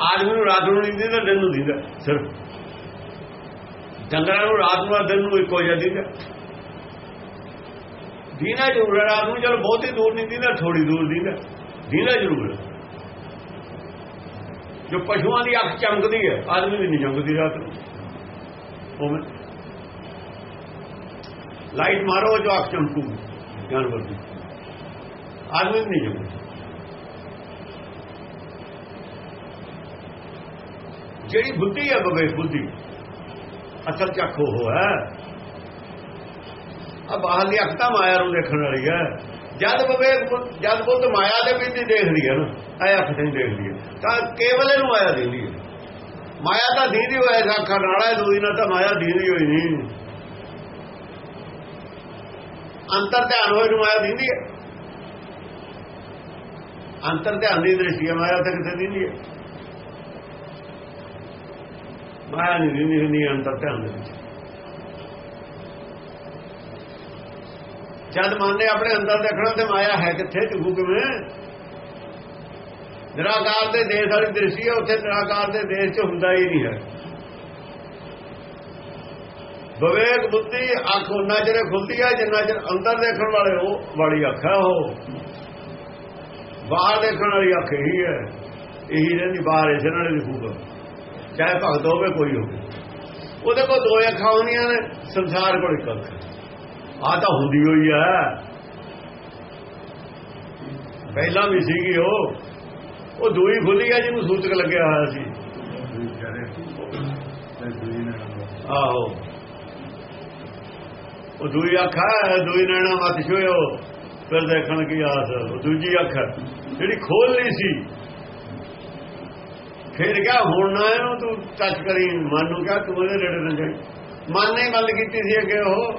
ਆਦਮੀ ਨੂੰ ਰਾਤ ਨੂੰ ਨਹੀਂ ਦਿੰਦਾ, ਦਿਨ ਨੂੰ ਦਿੰਦਾ, ਸਿਰਫ। ਡੰਗਰਾਂ ਨੂੰ ਰਾਤ ਨੂੰ, ਦਿਨ ਨੂੰ ਇੱਕੋ ਜਿਹਾ ਦਿੰਦਾ। ਦੀਨਾ ਜ਼ਰੂਰ ਹੈ, ਰਾਤ ਨੂੰ ਚਲ ਬਹੁਤੀ ਦੂਰ ਨਹੀਂ ਦਿੰਦਾ ਥੋੜੀ ਦੂਰ ਦਿੰਦਾ। ਦੀਨਾ ਜ਼ਰੂਰ ਹੈ। ਜੋ ਪਸ਼ੂਆਂ ਦੀ ਅੱਖ ਚਮਕਦੀ ਹੈ, ਆਦਮੀ ਦੀ ਨਹੀਂ ਚਮਕਦੀ ਰਾਤ ਨੂੰ। ਉਵੇਂ। ਲਾਈਟ ਮਾਰੋ ਜੋ ਅੱਖ ਚਮਕੂ, ਜਾਨਵਰ ਦੀ। ਆਦਮੀ ਨਹੀਂ ਚਮਕਦੀ ਜਿਹੜੀ ਬੁੱਧੀ ਹੈ ਬਵੇਸ਼ ਬੁੱਧੀ। ਅਸਲ ਚ ਅੱਖ ਉਹ ਹੈ। ਆ ਬਾਹਰਲੀ ਅੱਖ ਤਾਂ ਮਾਇਆ ਨੂੰ ਦੇਖਣ ਵਾਲੀ ਹੈ। ਜਦ ਵਿਵੇਕ ਜਦ ਬੁੱਧ ਮਾਇਆ ਦੇ ਵਿੱਚ ਹੀ ਦੇਖਦੀ ਹੈ ਨਾ ਐ ਅੱਖ ਨਹੀਂ ਦੇਖਦੀ ਹੈ। ਤਾਂ ਕੇਵਲ ਇਹਨੂੰ ਮਾਇਆ ਦਿੰਦੀ ਹੈ। ਮਾਇਆ ਤਾਂ ਦੀਦੀ ਹੋਇਆ ਅੱਖਾਂ ਨਾਲਾ ਦੂਈ ਨਾਲ ਤਾਂ ਮਾਇਆ ਦੀਦੀ ਹੋਈ ਨਹੀਂ। ਅੰਤਰ ਧਿਆਨ ਹੋਏ ਨੂੰ ਮਾਇਆ ਦਿੰਦੀ ਹੈ। ਅੰਤਰ ਧਿਆਨ ਦੀ ਦ੍ਰਿਸ਼ਟੀ ਹੈ, ਮਾਇਆ ਤਾਂ ਕਿੱਥੇ ਦਿੰਦੀ ਹੈ? ਮਾਇਆ ਨਹੀਂ ਦਿੰਦੀ ਹੁੰਦੀ, ਅੰਤਰ ਧਿਆਨ ਦੇ ਵਿੱਚ। ਜਦ ਮਨ ਨੇ ਆਪਣੇ ਅੰਦਰ ਦੇਖਣਾ ਤੇ ਮਾਇਆ ਹੈ ਕਿੱਥੇ, ਝੁਕੂ ਕਿਵੇਂ? ਨਿਰਾਕਾਰ ਦੇ ਦੇਸ਼ ਵਾਲੀ ਦ੍ਰਿਸ਼ਟੀ ਹੈ, ਉੱਥੇ ਨਿਰਾਕਾਰ ਦੇ ਦੇਸ਼ 'ਚ ਹੁੰਦਾ ਹੀ ਨਹੀਂ ਹੈ। ਵਿਵੇਕ ਬੁੱਧੀ ਅੱਖ ਉਹਨਾਂ ਚਿਰ ਖੁੱਲਦੀ ਹੈ ਜਿੰਨਾ ਚਿਰ ਅੰਦਰ ਦੇਖਣ ਵਾਲੇ ਉਹ ਵਾਲੀ ਅੱਖ ਹੈ ਉਹ। ਬਾਹਰ ਦੇਖਣ ਵਾਲੀ ਅੱਖ ਹੀ ਹੈ। ਇਹੀ ਰਹਿੰਦੀ, ਬਾਹਰ ਇਸ ਨਾਲ ਲਿਖੂਗਾ ਚਾਹੇ ਭਗਤ ਹੋਵੇ, ਕੋਈ ਹੋਵੇ। ਉਹਦੇ ਕੋਲ ਦੋ ਅੱਖਾਂ ਹੁੰਦੀਆਂ ਨੇ, ਸੰਸਾਰ ਕੋਲ ਇੱਕ ਅੱਖ। ਆ ਤਾਂ ਹੁੰਦੀ ਹੋਈ ਹੈ। ਪਹਿਲਾਂ ਵੀ ਸੀਗੀ ਉਹ। ਉਹ ਦੂਈ ਖੁੱਲੀ ਹੈ ਜਿਹਨੂੰ ਸੂਤਕ ਲੱਗਿਆ ਹੋਇਆ ਸੀ। ਆਹੋ। ਉਹ ਦੂਈ ਅੱਖ ਹੈ, ਦੂਈ ਨੈਣਾ ਮਤ ਛੋਇਓ ਫਿਰ ਦੇਖਣ ਕੀ ਆਸ ਦੂਜੀ ਅੱਖ ਜਿਹੜੀ ਖੋਲ ਲਈ ਸੀ। ਫਿਰ ਕਿਹਾ ਹੁਣ ਨਾ ਇਹਨੂੰ ਤੂੰ ਟੱਚ ਕਰੀ ਮਨ ਨੂੰ ਕਿਹਾ ਤੂੰ ਇਹਦੇ ਨੇੜੇ ਨਾ ਜਾਈ। ਮਨ ਨੇ ਬੰਦ ਕੀਤੀ ਸੀ ਅੱਗੇ ਉਹ।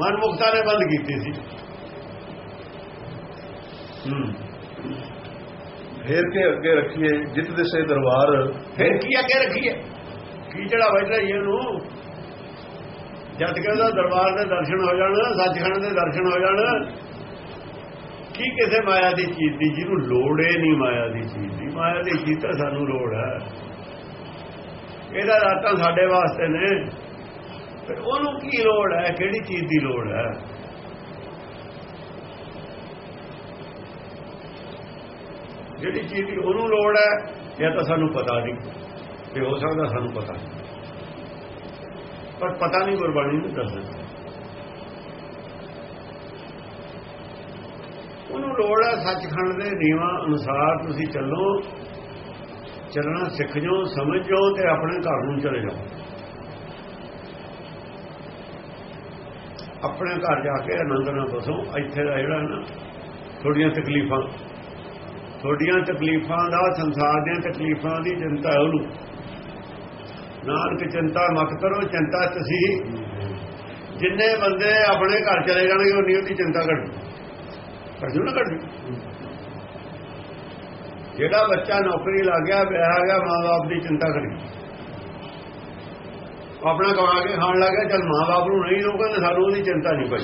ਮਨ ਮੁਕਤਾ ਨੇ ਬੰਦ ਕੀਤੀ ਸੀ। ਫੇਰ ਕੇ ਅੱਗੇ ਰੱਖੀਏ? ਜਿੱਤ ਦਿਸੇ ਦਰਬਾਰ। ਫਿਰ ਕੀ ਅੱਗੇ ਰੱਖੀਏ? ਕੀ ਜਿਹੜਾ ਬੈਠਾ ਇਹਨੂੰ ਜਦ ਕਿ ਉਹਦਾ ਦਰਬਾਰ ਦੇ ਦਰਸ਼ਨ ਹੋ ਜਾਣ ਸੱਚਖੰਡ ਦੇ ਦਰਸ਼ਨ ਹੋ ਜਾਣ ਕੀ ਕਿਸੇ ਮਾਇਆ ਦੀ ਚੀਜ਼ ਦੀ? ਜਿਹਨੂੰ ਲੋੜ ਏ ਨਹੀਂ ਮਾਇਆ ਦੀ ਚੀਜ਼ ਦੀ। ਮਾਇਆ ਦੀ ਚੀਜ਼ ਤਾਂ ਸਾਨੂੰ ਲੋੜ ਹੈ। ਇਹਦਾ ਰਾਤਾਂ ਸਾਡੇ ਵਾਸਤੇ ਨੇ। ਫਿਰ ਉਹਨੂੰ ਕੀ ਲੋੜ ਹੈ? ਕਿਹੜੀ ਚੀਜ਼ ਦੀ ਲੋੜ ਹੈ? ਜਿਹੜੀ ਚੀਜ਼ ਦੀ ਉਹਨੂੰ ਲੋੜ ਹੈ, ਇਹ ਤਾਂ ਸਾਨੂੰ ਪਤਾ ਨਹੀਂ। ਤੇ ਹੋ ਸਕਦਾ ਸਾਨੂੰ ਪਤਾ ਪਰ ਪਤਾ ਨਹੀਂ ਗੁਰਬਾਣੀ ਨੂੰ ਦੱਸਦਾ ਉਹਨੂੰ ਲੋੜ ਹੈ ਸੱਚਖੰਡ ਦੇ ਨਿਯਮਾਂ ਅਨੁਸਾਰ ਤੁਸੀਂ ਚੱਲੋ, ਚੱਲਣਾ ਸਿੱਖ ਜਾਓ ਸਮਝ ਜਾਓ ਤੇ ਆਪਣੇ ਘਰ ਨੂੰ ਚਲੇ ਜਾਓ। ਆਪਣੇ ਘਰ ਜਾ ਕੇ ਆਨੰਦ ਨਾਲ ਬਸੋ, ਇੱਥੇ ਦਾ ਜਿਹੜਾ ਨਾ ਥੋੜੀਆਂ ਤਕਲੀਫਾਂ। ਥੋੜੀਆਂ ਤਕਲੀਫਾਂ ਦਾ, ਸੰਸਾਰ ਦੀਆਂ ਤਕਲੀਫਾਂ ਦੀ ਚਿੰਤਾ ਉਹਨੂੰ। ਨਾਨਕ, ਚਿੰਤਾ ਮਤ ਕਰੋ, ਚਿੰਤਾ ਤੁਸੀਂ ਜਿੰਨੇ ਬੰਦੇ ਆਪਣੇ ਘਰ ਚਲੇ ਜਾਣਗੇ ਉਹਨੀ ਉਹਦੀ ਚਿੰਤਾ ਘਟ ਘਟੂ ਨਾ ਘਟੂ ਜਿਹੜਾ ਬੱਚਾ ਨੌਕਰੀ ਲੱਗ ਗਿਆ, ਵਿਆਹ ਗਿਆ, ਮਾਂ-ਬਾਪ ਦੀ ਚਿੰਤਾ ਕਰੀ ਆਪਣਾ ਕਮਾ ਕੇ ਖਾਣ ਲੱਗ ਗਿਆ, ਚਲ ਮਾਂ-ਬਾਪ ਨੂੰ ਨਹੀਂ ਲੋਕਾਂ ਨੇ ਸਾਨੂੰ ਉਹਦੀ ਚਿੰਤਾ ਨਹੀਂ ਕੁਛ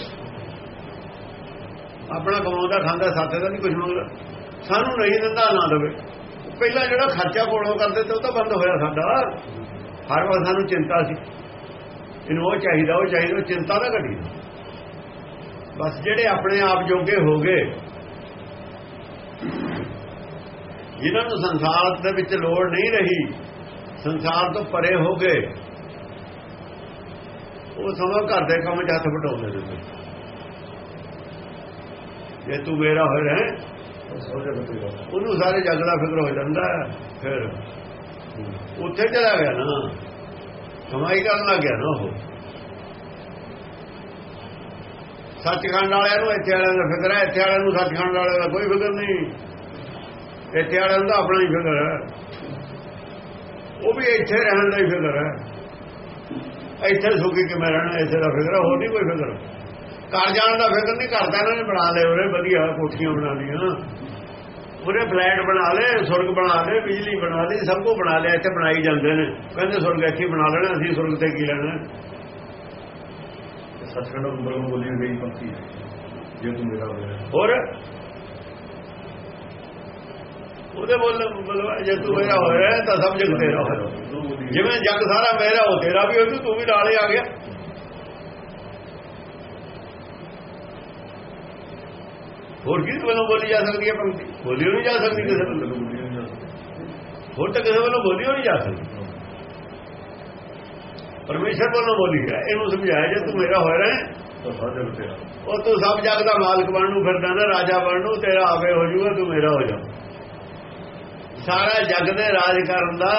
ਆਪਣਾ ਕਮਾਉਂਦਾ ਖਾਂਦਾ, ਸਾਥੇ ਦਾ ਨਹੀਂ ਕੁਝ ਮੰਗਦਾ। ਸਾਨੂੰ ਨਹੀਂ ਦਿੰਦਾ, ਨਾ ਦੇਵੇ। ਪਹਿਲਾਂ ਜਿਹੜਾ ਖਰਚਾ ਕੋਲੋਂ ਕਰਦੇ ਤੇ ਉਹ ਤਾਂ ਬੰਦ ਹੋਇਆ ਸਾਡਾ। ਹਰ ਵਾਰ ਸਾਨੂੰ ਚਿੰਤਾ ਸੀ। ਇਹਨੂੰ ਉਹ ਚਾਹੀਦਾ ਉਹ ਚਾਹੀਦਾ ਚਿੰਤਾ ਨਾ ਘਟੀ ਬਸ ਜਿਹੜੇ ਆਪਣੇ ਆਪ ਜੋਗੇ ਹੋ ਗਏ, ਜਿਨ੍ਹਾਂ ਨੂੰ ਸੰਸਾਰ ਦੇ ਵਿੱਚ ਲੋੜ ਨਹੀਂ ਰਹੀ, ਸੰਸਾਰ ਤੋਂ ਪਰੇ ਹੋ ਗਏ, ਉਹ ਸਮਾਂ ਘਰ ਦੇ ਕੰਮ 'ਚ ਹੱਥ ਵਟਾਉਂਦੇ ਨੇ। ਜੇ ਤੂੰ ਮੇਰਾ ਹੋ ਰਿਹਾ, ਉਹਨੂੰ ਸਾਰੇ ਜਗਲਾ ਫਿਕਰ ਹੋ ਜਾਂਦਾ ਫਿਰ ਉੱਥੇ ਚਲਾ ਗਿਆ ਨਾ, ਕਮਾਈ ਕਰਨ ਲੱਗ ਗਿਆ ਨਾ ਉਹ। ਸੱਚਖੰਡ ਵਾਲਿਆਂ ਨੂੰ ਇੱਥੇ ਵਾਲਿਆਂ ਦਾ ਫਿਕਰ ਹੈ, ਇੱਥੇ ਵਾਲਿਆਂ ਨੂੰ ਸੱਚਖੰਡ ਵਾਲਿਆਂ ਦਾ ਕੋਈ ਫਿਕਰ ਨਹੀਂ। ਇੱਥੇ ਵਾਲਿਆਂ ਦਾ ਆਪਣਾ ਹੀ ਫਿਕਰ ਹੈ। ਉਹ ਵੀ ਇੱਥੇ ਰਹਿਣ ਦਾ ਹੀ ਫਿਕਰ ਹੈ। ਇੱਥੇ ਸੁਖੀ ਕਿਵੇਂ ਰਹਿਣਾ ਇਸੇ ਦਾ ਫਿਕਰ ਹੈ, ਹੋਰ ਨਹੀਂ ਕੋਈ ਫਿਕਰ। ਘਰ ਜਾਣ ਦਾ ਫਿਕਰ ਨਹੀਂ ਕਰਦਾ ਇਹਨਾਂ ਨੇ ਬਣਾ ਲਏ ਉਹਨੇ ਵਧੀਆ ਕੋਠੀਆਂ ਬਣਾ ਲਈਆਂ। ਉਹਨੇ ਫਲੈਟ ਬਣਾ ਲਏ, ਸੁਰਗ ਬਣਾ ਲਏ, ਬਿਜਲੀ ਬਣਾ ਲਈ, ਸਭ ਕੁਝ ਬਣਾ ਲਿਆ, ਇੱਥੇ ਬਣਾਈ ਜਾਂਦੇ ਨੇ। ਕਹਿੰਦੇ ਸੁਰਗ ਇੱਥੇ ਬਣਾ ਲੈਣਾ, ਅਸੀਂ ਸੁਰਗ ਤੇ ਕੀ ਲੈਣਾ? ਸੱਚਖੰਡ ਅੰਦਰ ਨੂੰ ਬੋਲੀ ਗਈ ਪੰਕਤੀ ਹੈ। ਜੇ ਤੂੰ ਮੇਰਾ ਹੋਇਆ ਹੋਰ? ਉਹਦੇ ਬੋਲ ਬੋਲਵਾ ਜੇ ਤੂੰ ਮੇਰਾ ਹੋਇਆ ਤਾਂ ਸਭ ਜਗ ਤੇਰਾ ਹੋਇਆ। ਜਿਵੇਂ ਜਗ ਸਾਰਾ ਮੇਰਾ ਹੋ ਤੇਰਾ ਵੀ ਹੋ ਤੂੰ ਵੀ ਨਾਲ ਆ ਗਿਆ। ਹੋਰ ਕਿਸ ਵੱਲੋਂ ਬੋਲੀ ਜਾ ਸਕਦੀ ਹੈ ਪੰਕਤੀ ਬੋਲੀ ਨਹੀਂ ਜਾ ਸਕਦੀ ਕਿਸੇ ਵੱਲੋਂ ਹੋਰ ਤਾਂ ਕਿਸੇ ਵੱਲੋਂ ਬੋਲੀ ਨਹੀਂ ਜਾ ਸਕਦੀ। ਪਰਮੇਸ਼ਰ ਵੱਲੋਂ ਬੋਲੀ ਹੈ। ਇਹਨੂੰ ਸਮਝਾਇਆ, ਜੇ ਤੂੰ ਮੇਰਾ ਹੋਇਆ ਹੈ ਉਹ ਤੂੰ ਸਭ ਜਗ ਦਾ ਮਾਲਕ ਬਣ ਨੂੰ ਫਿਰਦਾ ਨਾ, ਰਾਜਾ ਬਣ ਨੂੰ, ਤੇਰਾ ਆਵੇ ਹੋ ਜਾਊਗਾ ਤੂੰ ਮੇਰਾ ਹੋ ਜਾ। ਸਾਰਾ ਜਗ ਦੇ ਰਾਜ ਕਰਨ ਦਾ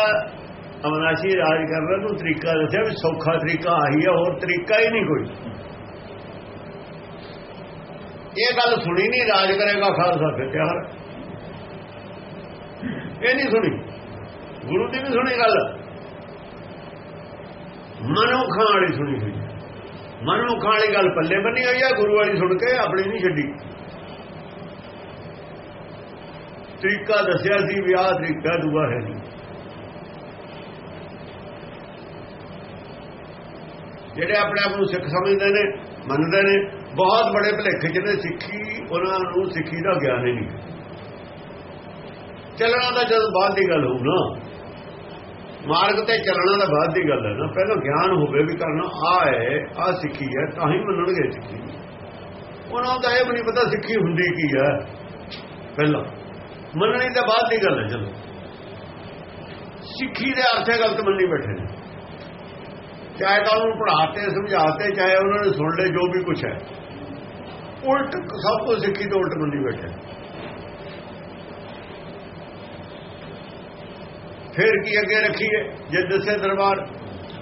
ਅਵਨਾਸ਼ੀ ਰਾਜ ਕਰਨ ਦਾ ਤੂੰ ਤਰੀਕਾ ਦੱਸਿਆ ਵੀ ਸੌਖਾ ਤਰੀਕਾ ਆਹੀ ਹੈ ਹੋਰ ਤਰੀਕਾ ਹੀ ਨਹੀਂ ਕੋਈ। ਇਹ ਗੱਲ ਸੁਣੀ ਨਹੀਂ, ਰਾਜ ਕਰੇਗਾ ਖਾਲਸਾ ਫਿਰ ਤਿਆਰ। ਇਹ ਨਹੀਂ ਸੁਣੀ। ਗੁਰੂ ਦੀ ਵੀ ਸੁਣੀ ਗੱਲ। ਮਨੁੱਖਾਂ ਵਾਲੀ ਸੁਣੀ ਹੋਈ। ਮਨੁੱਖਾਂ ਵਾਲੀ ਗੱਲ ਪੱਲੇ ਬੰਨੀ ਹੋਈ ਆ, ਗੁਰੂ ਵਾਲੀ ਸੁਣ ਕੇ ਆਪਣੀ ਨਹੀਂ ਛੱਡੀ। ਤਰੀਕਾ ਦੱਸਿਆ ਸੀ ਵਿਆਹ ਤਰੀਕਾ ਦੂਆ ਹੈ ਜੀ ਜਿਹੜੇ ਆਪਣੇ ਆਪ ਨੂੰ ਸਿੱਖ ਸਮਝਦੇ ਨੇ, ਮੰਨਦੇ ਨੇ, ਬਹੁਤ ਬੜੇ ਭਲੇਖੇ ਜਿਹਨੇ ਸਿੱਖੀ, ਉਹਨਾਂ ਨੂੰ ਸਿੱਖੀ ਦਾ ਗਿਆਨ ਹੀ ਨਹੀਂ। ਚੱਲਣਾ ਤਾਂ ਜਦ ਬਾਅਦ ਦੀ ਗੱਲ ਹੋਊ ਨਾ। ਮਾਰਗ ਤੇ ਚੱਲਣਾ ਤਾਂ ਬਾਅਦ ਦੀ ਗੱਲ ਹੈ ਨਾ। ਪਹਿਲਾਂ ਗਿਆਨ ਹੋਵੇ ਵੀ ਕਰਨਾ, ਆ ਹੈ, ਆ ਸਿੱਖੀ ਹੈ, ਤਾਂ ਹੀ ਮੰਨਣਗੇ ਸਿੱਖੀ। ਉਹਨਾਂ ਦਾ ਇਹ ਵੀ ਨਹੀਂ ਪਤਾ ਸਿੱਖੀ ਹੁੰਦੀ ਕੀ ਹੈ। ਪਹਿਲਾਂ। ਮੰਨਣੀ ਤਾਂ ਬਾਅਦ ਦੀ ਗੱਲ ਹੈ, ਚਲੋ। ਸਿੱਖੀ ਦੇ ਅਰਥੇ ਗਲਤ ਮੰਨੀ ਬੈਠੇ ਨੇ। ਚਾਹੇ ਤਾਂ ਉਹਨੂੰ ਪੜਾਤੇ ਸਮਝਾਤੇ, ਚਾਹੇ ਉਹਨਾਂ ਨੇ ਸੁਣ ਲਏ, ਜੋ ਵੀ ਕੁਝ ਹੈ। ਉਲਟ ਸਭ ਕੁਝ ਸਿੱਖੀ ਤੋਂ ਉਲਟ ਮੰਨੀ ਬੈਠੇ ਫਿਰ ਕੀ ਅੱਗੇ ਰੱਖੀਏ? ਜੇ ਦੱਸੇ ਦਰਬਾਰ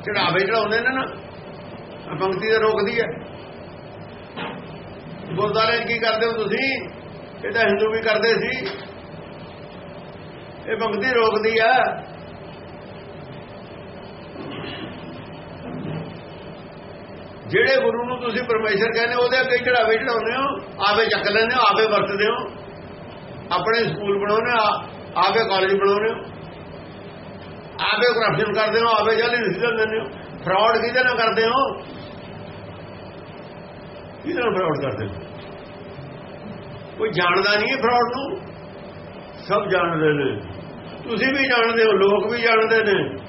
ਚੜਾਵੇ ਚੜਾਉਂਦੇ ਨੇ ਨਾ ਪੰਕਤੀ ਤੇ ਰੋਕਦੀ ਹੈ। ਗੁਰਦਾਰੇ ਕੀ ਕਰਦੇ ਹੋ ਤੁਸੀਂ? ਇਹ ਤਾਂ ਹਿੰਦੂ ਵੀ ਕਰਦੇ ਸੀ। ਇਹ ਪੰਕਤੀ ਰੋਕਦੀ ਆ। ਜਿਹੜੇ ਗੁਰੂ ਨੂੰ ਤੁਸੀਂ ਪਰਮੇਸ਼ਰ ਕਹਿੰਦੇ ਉਹਦੇ ਅੱਗੇ ਚੜਾਵੇ ਚੜਾਉਂਦੇ ਹੋ, ਆਵੇ ਚੱਕ ਲੈਂਦੇ ਹੋ ਆਪੇ ਵਰਤਦੇ ਹੋ। ਆਪਣੇ ਸਕੂਲ ਬਣਾਉਂਦੇ ਹੋ ਆਵੇ ਕਾਲਜ ਬਣਾਉਂਦੇ ਹੋ। ਆਵੇ ਕਰਪਸ਼ਨ ਕਰਦੇ ਹੋ ਆਵੇ ਜਾਲੀ ਡਿਸੀਜਨ ਦਿੰਦੇ ਹੋ। ਫਰਾਡ ਕਿਹਦੇ ਨਾਲ ਕਰਦੇ ਹੋ? ਕਿਹਦੇ ਨਾਲ ਫਰਾਡ ਕਰਦੇ ਹੋ? ਕੋਈ ਜਾਣਦਾ ਨਹੀਂ ਫਰਾਡ ਨੂੰ? ਸਭ ਜਾਣਦੇ ਨੇ। ਤੁਸੀਂ ਵੀ ਜਾਣਦੇ ਹੋ, ਲੋਕ ਵੀ ਜਾਣਦੇ ਨੇ।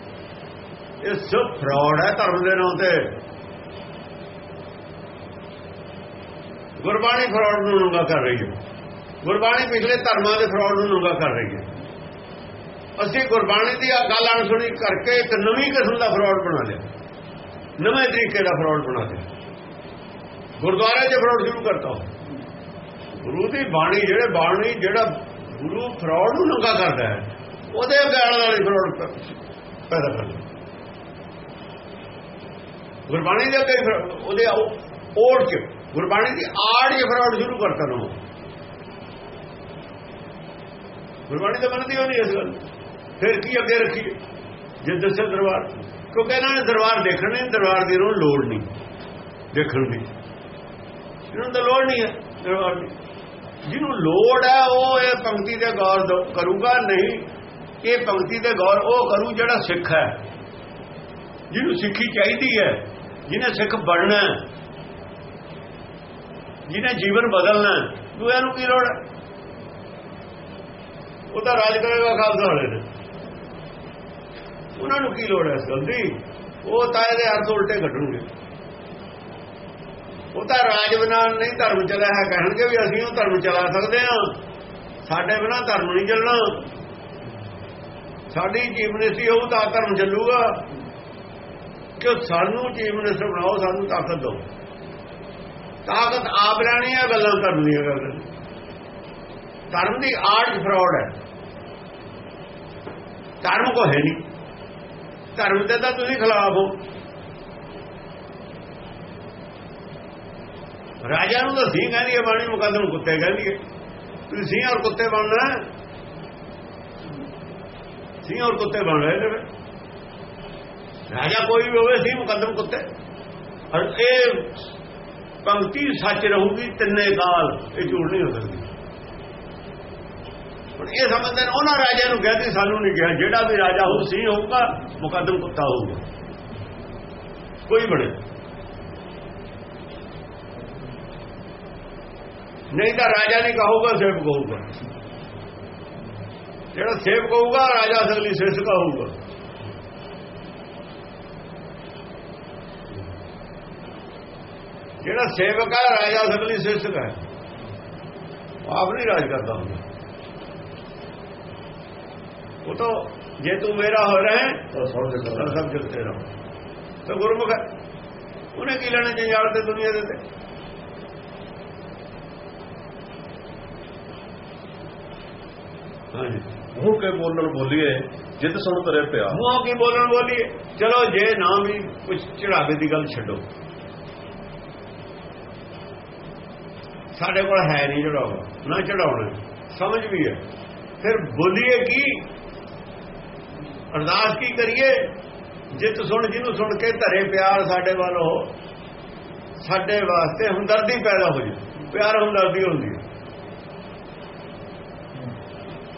ਇਹ ਸਭ ਫਰਾਡ ਹੈ ਧਰਮ ਦੇ ਨਾਂ ਤੇ। ਗੁਰਬਾਣੀ ਫਰਾਡ ਨੂੰ ਨੰਗਾ ਕਰ ਰਹੀ ਹੈ। ਗੁਰਬਾਣੀ ਪਿਛਲੇ ਧਰਮਾਂ ਦੇ ਫਰਾਡ ਨੂੰ ਨੰਗਾ ਕਰ ਰਹੀ ਹੈ। ਅਸੀਂ ਗੁਰਬਾਣੀ ਦੀ ਆ ਗੱਲ ਅਣਸੁਣੀ ਕਰਕੇ ਇੱਕ ਨਵੀਂ ਕਿਸਮ ਦਾ ਫਰਾਡ ਬਣਾ ਲਿਆ। ਨਵੇਂ ਤਰੀਕੇ ਦਾ ਫਰਾਡ ਬਣਾ ਲਿਆ। ਗੁਰਦੁਆਰੇ 'ਚ ਫਰਾਡ ਸ਼ੁਰੂ ਕਰਤਾ ਗੁਰੂ ਦੀ ਬਾਣੀ ਜਿਹੜੇ ਬਾਣੀ ਜਿਹੜਾ ਗੁਰੂ ਫਰਾਡ ਨੂੰ ਨੰਗਾ ਕਰਦਾ ਹੈ, ਉਹਦੇ ਗਾਲ ਵਾਲੀ ਫਰਾਡ ਪੈਦਾ ਕਰਦਾ ਗੁਰਬਾਣੀ ਦੇ ਅੱਗੇ ਉਹਦੇ ਉਹ- ਓੜ ਚ, ਗੁਰਬਾਣੀ ਦੀ ਆੜ ਚ ਫਰਾਡ ਸ਼ੁਰੂ ਕਰਤਾ ਨਾ ਗੁਰਬਾਣੀ ਤਾਂ ਮੰਨਦੀ ਹੋ ਨਹੀਂ ਇਸ ਗੱਲ। ਫਿਰ ਕੀ ਅੱਗੇ ਰੱਖੀਏ? ਜੇ ਦੱਸੇ ਦਰਬਾਰ। ਕਿਉਂਕਿ ਇਹਨਾਂ ਨੇ ਦਰਬਾਰ ਦੇਖਣੇ ਦਰਬਾਰ ਦੀ ਨੂੰ ਲੋੜ ਨਹੀਂ ਦੇਖਣ ਦੀ। ਇਹਨਾਂ ਨੂੰ ਤਾਂ ਲੋੜ ਨਹੀਂ ਹੈ ਦਰਬਾਰ ਦੀ। ਜਿਹਨੂੰ ਲੋੜ ਹੈ ਉਹ ਇਹ ਪੰਕਤੀ ਤੇ ਗੌਰ ਕਰੂਗਾ ਨਹੀਂ ਇਹ ਪੰਕਤੀ ਤੇ ਗੌਰ ਉਹ ਕਰੂ ਜਿਹੜਾ ਸਿੱਖ ਹੈ। ਜਿਹਨੂੰ ਸਿੱਖੀ ਚਾਹੀਦੀ ਹੈ ਜਿਹਨੇ ਸਿੱਖ ਬਣਨਾ ਜਿਹਨੇ ਜੀਵਨ ਬਦਲਣਾ ਹੈ, ਦੂਆਂ ਨੂੰ ਕੀ ਲੋੜ ਹੈ? ਉਹ ਤਾਂ ਰਾਜ ਕਰੇਗਾ ਖਾਲਸਾ ਵਾਲੇ ਨੇ। ਉਹਨਾਂ ਨੂੰ ਕੀ ਲੋੜ ਹੈ ਇਸ ਗੱਲ ਦੀ? ਉਹ ਤਾਂ ਇਹਦੇ ਅਰਥ ਉਲਟੇ ਕੱਢਣਗੇ। ਉਹ ਤਾਂ ਰਾਜ ਬਿਨਾਂ ਨਹੀਂ ਧਰਮ ਚੱਲਿਆ ਹੈ, ਕਹਿਣਗੇ ਵੀ ਅਸੀਂ ਉਹ ਧਰਮ ਚਲਾ ਸਕਦੇ ਹਾਂ। ਸਾਡੇ ਬਿਨਾਂ ਧਰਮ ਨਹੀਂ ਚੱਲਣਾ। ਸਾਡੀ ਜੀਵਨੇਸੀ ਹੋਊ ਤਾਂ ਧਰਮ ਚੱਲੂਗਾ। ਕਿ ਸਾਨੂੰ ਜੀਵਨੇਸੀ ਬਣਾਓ, ਸਾਨੂੰ ਤਾਕਤ ਦਿਓ। ਤਾਕਤ ਆਪ ਲੈਣੀ ਹੈ, ਗੱਲਾਂ ਕਰਨੀਆਂ ਗੱਲ। ਧਰਮ ਦੀ ਆੜ ਫਰਾਡ ਹੈ। ਧਰਮ ਕੋ ਹੈ ਨਹੀਂ। ਧਰਮ ਦੇ ਤਾਂ ਤੁਸੀਂ ਖਿਲਾਫ ਹੋ। ਰਾਜਾ ਨੂੰ ਤਾਂ ਸਿੰਘ ਕਹਿੰਦੀ ਹੈ, ਬਾਣੀ ਮੁਕੱਦਮ ਕੁੱਤੇ ਕਹਿੰਦੀ ਹੈ। ਤੁਸੀਂ ਸਿੰਘ ਔਰ ਕੁੱਤੇ ਬਣਨਾ ਹੈ। ਸਿੰਘ ਔਰ ਕੁੱਤੇ ਬਣ ਰਹੇ ਨੇ ਰਾਜਾ ਕੋਈ ਵੀ ਹੋਵੇ ਸਿੰਘ ਮੁਕੱਦਮ ਕੁੱਤੇ। ਔਰ ਇਹ ਪੰਕਤੀ ਸੱਚ ਰਹੂਗੀ, ਤਿੰਨੇ ਕਾਲ ਇਹ ਝੂਠ ਨਹੀਂ ਹੋ ਸਕਦੀ। ਹੁਣ ਇਹ ਸਮਝਦੇ ਨੇ, ਉਹਨਾਂ ਰਾਜਿਆਂ ਨੂੰ ਕਹਿੰਦੇ ਸਾਨੂੰ ਨਹੀਂ ਕਿਹਾ। ਜਿਹੜਾ ਵੀ ਰਾਜਾ ਹੋ ਸੀ ਹੋਊਗਾ, ਮੁਕੱਦਮ ਕੁੱਤਾ ਹੋਊਗਾ। ਕੋਈ ਬਣੇ। ਨਹੀਂ ਤਾਂ ਰਾਜਾ ਨਹੀਂ ਕਹੂਗਾ, ਸੇਵਕ ਕਹੂਗਾ। ਜਿਹੜਾ ਸੇਵਕ ਕਹੂਗਾ, ਰਾਜਾ ਅਸਲੀ ਸਿਰਸ ਕਹੂਗਾ। ਜਿਹੜਾ ਸੇਵਕ ਹੈ, ਰਾਜਾ ਅਸਲੀ ਸਿਰਸ ਹੈ। ਆਪ ਨਹੀਂ ਰਾਜ ਕਰਦਾ ਹੁੰਦਾ। ਉਹ ਤਾਂ ਜੇ ਤੂੰ ਮੇਰਾ ਹੋ ਰਿਹਾ ਹੈ ਤਾਂ ਸਭ ਜਗ੍ਹਾ ਤਾਂ ਸਭ ਜਗ ਤੇਰਾ ਤਾਂ ਗੁਰਮੁਖ ਹੈ ਉਹਨੇ ਕੀ ਲੈਣਾ ਜੰਜਾਲ ਤੇ ਦੁਨੀਆ ਦੇ ਤੇ ਹਾਂਜੀ। ਮੂੰਹ ਕੇ ਬੋਲਣ ਬੋਲੀਏ ਜਿੱਤ ਸੁਣ ਤਰੇ ਪਿਆ। ਮੂੰਹੋਂ ਕੀ ਬੋਲਣ ਬੋਲੀਏ? ਚਲੋ ਜੇ ਨਾ ਵੀ ਕੁਝ ਚੜਾਵੇ ਦੀ ਗੱਲ ਛੱਡੋ। ਸਾਡੇ ਕੋਲ ਹੈ ਨਹੀਂ ਚੜਾਵਾ ਨਾ ਚੜਾਉਣਾ। ਸਮਝ ਵੀ ਹੈ। ਫਿਰ ਬੋਲੀਏ ਕੀ? ਅਰਦਾਸ ਕੀ ਕਰੀਏ? ਜਿੱਤ ਸੁਣ ਜਿਹਨੂੰ ਸੁਣ ਕੇ ਧਰੇ ਪਿਆਰ ਸਾਡੇ ਵੱਲ ਹੋ, ਸਾਡੇ ਵਾਸਤੇ ਹਮਦਰਦੀ ਪੈਦਾ ਹੋ ਜੇ, ਪਿਆਰ ਹਮਦਰਦੀ ਹੁੰਦੀ ਹੈ।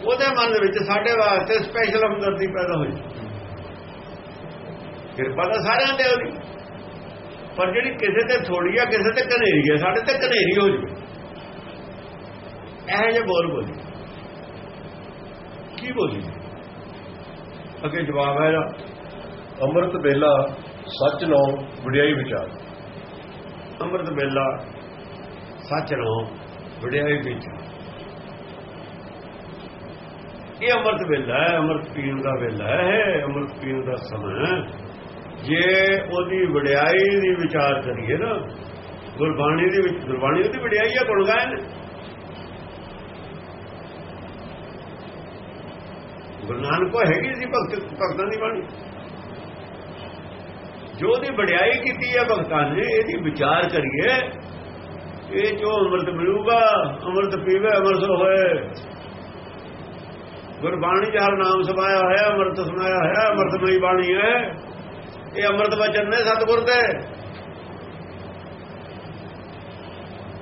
ਉਹਦੇ ਮਨ ਦੇ ਵਿੱਚ ਸਾਡੇ ਵਾਸਤੇ ਸਪੈਸ਼ਲ ਹਮਦਰਦੀ ਪੈਦਾ ਹੋਈ ਕਿਰਪਾ ਤਾਂ ਸਾਰਿਆਂ ਤੇ ਉਹਦੀ। ਪਰ ਜਿਹੜੀ ਕਿਸੇ ਤੇ ਥੋੜੀ ਆ, ਕਿਸੇ ਤੇ ਘਨੇਰੀ ਆ, ਸਾਡੇ ਤੇ ਘਨੇਰੀ ਹੋ ਜਵੇ ਇਹ ਜੇ ਬੋਲ ਬੋਲੀ। ਕੀ ਬੋਲੀ? ਅੱਗੇ ਜਵਾਬ ਹੈ ਇਹਦਾ। ਅੰਮ੍ਰਿਤ ਵੇਲਾ ਸੱਚ ਨੋ ਵਡਿਆਈ ਵਿਚਾਰ। ਅੰਮ੍ਰਿਤ ਵੇਲਾ ਸੱਚ ਰੋ ਵਡਿਆਈ ਵਿਚਾਰ। ਇਹ ਅੰਮ੍ਰਿਤ ਵੇਲਾ ਹੈ, ਅੰਮ੍ਰਿਤ ਪੀਣ ਦਾ ਵੇਲਾ ਹੈ, ਇਹ ਅੰਮ੍ਰਿਤ ਪੀਣ ਦਾ ਸਮਾਂ ਜੇ ਉਹਦੀ ਵਡਿਆਈ ਦੀ ਵਿਚਾਰ ਕਰੀਏ ਨਾ, ਗੁਰਬਾਣੀ ਦੇ ਵਿੱਚ, ਗੁਰਬਾਣੀ ਉਹਦੀ ਵਡਿਆਈ ਹੈ ਗੁਣ ਗੁਰੂ ਨਾਨਕ ਕੋ ਹੈਗੀ ਸੀ ਭਗਤ, ਭਗਤਾਂ ਦੀ ਬਾਣੀ। ਜੋ ਦੀ ਵਡਿਆਈ ਕੀਤੀ ਹੈ ਭਗਤਾਂ ਨੇ, ਇਹਦੀ ਵਿਚਾਰ ਕਰੀਏ, ਇਹ ਜੋ ਅੰਮ੍ਰਿਤ ਮਿਲੂਗਾ, ਅੰਮ੍ਰਿਤ ਪੀਵੇ, ਅੰਮ੍ਰਿਤ ਹੋਏ। ਗੁਰਬਾਣੀ ਦਾ ਨਾਮ ਸਮਾਇਆ ਹੋਇਆ, ਅੰਮ੍ਰਿਤ ਸਮਾਇਆ ਹੋਇਆ, ਅੰਮ੍ਰਿਤਮਈ ਬਾਣੀ ਹੈ। ਇਹ ਅੰਮ੍ਰਿਤ ਵਚਨ ਨੇ ਸਤਿਗੁਰ ਦੇ।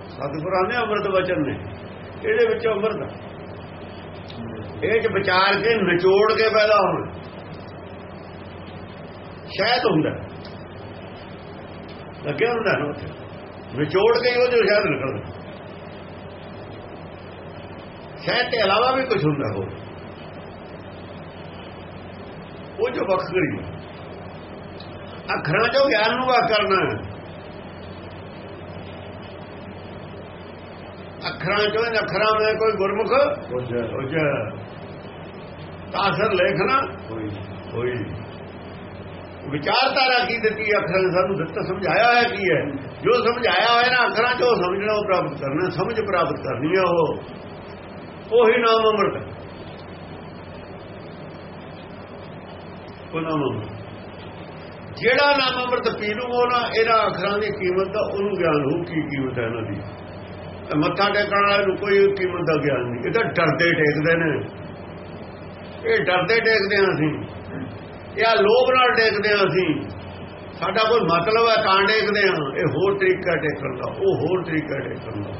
ਸਤਿਗੁਰਾਂ ਨੇ ਅੰਮ੍ਰਿਤ ਵਚਨ ਨੇ। ਇਹਦੇ ਵਿੱਚ ਅੰਮ੍ਰਿਤ। ਇਹ ਚ ਵਿਚਾਰ ਕੇ ਨਿਚੋੜ ਕੇ ਪੈਦਾ ਹੋਣਾ। ਸ਼ਾਇਦ ਹੁੰਦਾ। ਲੱਗਿਆ ਹੁੰਦਾ ਨਾ ਉੱਥੇ। ਵਿਚੋੜ ਕੇ ਹੀ ਉਹਦੇ ਸ਼ਹਿਦ ਨਿਕਲਦਾ। ਸ਼ਹਿਦ ਤੇ ਇਲਾਵਾ ਵੀ ਕੁਝ ਹੁੰਦਾ ਹੋਰ। ਉਹ ਜੋ ਵੱਖਰੀ ਅੱਖਰਾਂ ਚੋਂ ਗਿਆਨ ਨੂੰ ਵਾ ਕਰਨਾ ਅੱਖਰਾਂ ਚੋਂ ਅੱਖਰਾਂ ਵਿੱਚ ਕੋਈ ਗੁਰਮੁਖ ਹੋ ਜਾ ਤਾਸਰ ਲੇਖਣਾ ਹੋਈ ਵਿਚਾਰਧਾਰਾ ਕੀ ਦਿੱਤੀ ਅੱਖਰਾਂ ਨੇ ਸਾਨੂੰ ਦਿੱਤਾ ਸਮਝਾਇਆ ਹੋਇਆ ਕੀ ਹੈ? ਜੋ ਸਮਝਾਇਆ ਹੋਇਆ ਨਾ ਅੱਖਰਾਂ ਚੋਂ ਸਮਝਣਾ ਉਹ ਪ੍ਰਾਪਤ ਕਰਨਾ। ਸਮਝ ਪ੍ਰਾਪਤ ਕਰਨੀ ਹੈ ਉਹ। ਉਹੀ ਨਾਮ ਅੰਮ੍ਰਿਤ। ਉਹ ਨਾਮ ਜਿਹੜਾ ਨਾਮ ਅੰਮ੍ਰਿਤ ਪੀ ਲੂਗਾ ਨਾ ਇਹਨਾਂ ਅੱਖਰਾਂ ਦੀ ਕੀਮਤ ਦਾ ਉਹਨੂੰ ਗਿਆਨ ਹੋ ਕੀ ਕੀਮਤ ਹੈ ਇਹਨਾਂ ਦੀ। ਮੱਥਾ ਟੇਕਣ ਵਾਲੇ ਨੂੰ ਕੋਈ ਕੀਮਤ ਦਾ ਗਿਆਨ ਨਹੀਂ। ਇਹ ਤਾਂ ਡਰਦੇ ਟੇਕਦੇ ਨੇ। ਇਹ ਡਰਦੇ ਟੇਕਦੇ ਹਾਂ ਅਸੀਂ। ਇਹ ਆ ਲੋਭ ਨਾਲ ਟੇਕਦੇ ਹਾਂ ਅਸੀਂ। ਸਾਡਾ ਕੋਈ ਮਤਲਬ ਹੈ ਤਾਂ ਟੇਕਦੇ ਹਾਂ। ਇਹ ਹੋਰ ਤਰੀਕਾ ਟੇਕਣ ਦਾ, ਉਹ ਹੋਰ ਤਰੀਕਾ ਟੇਕਣ ਦਾ।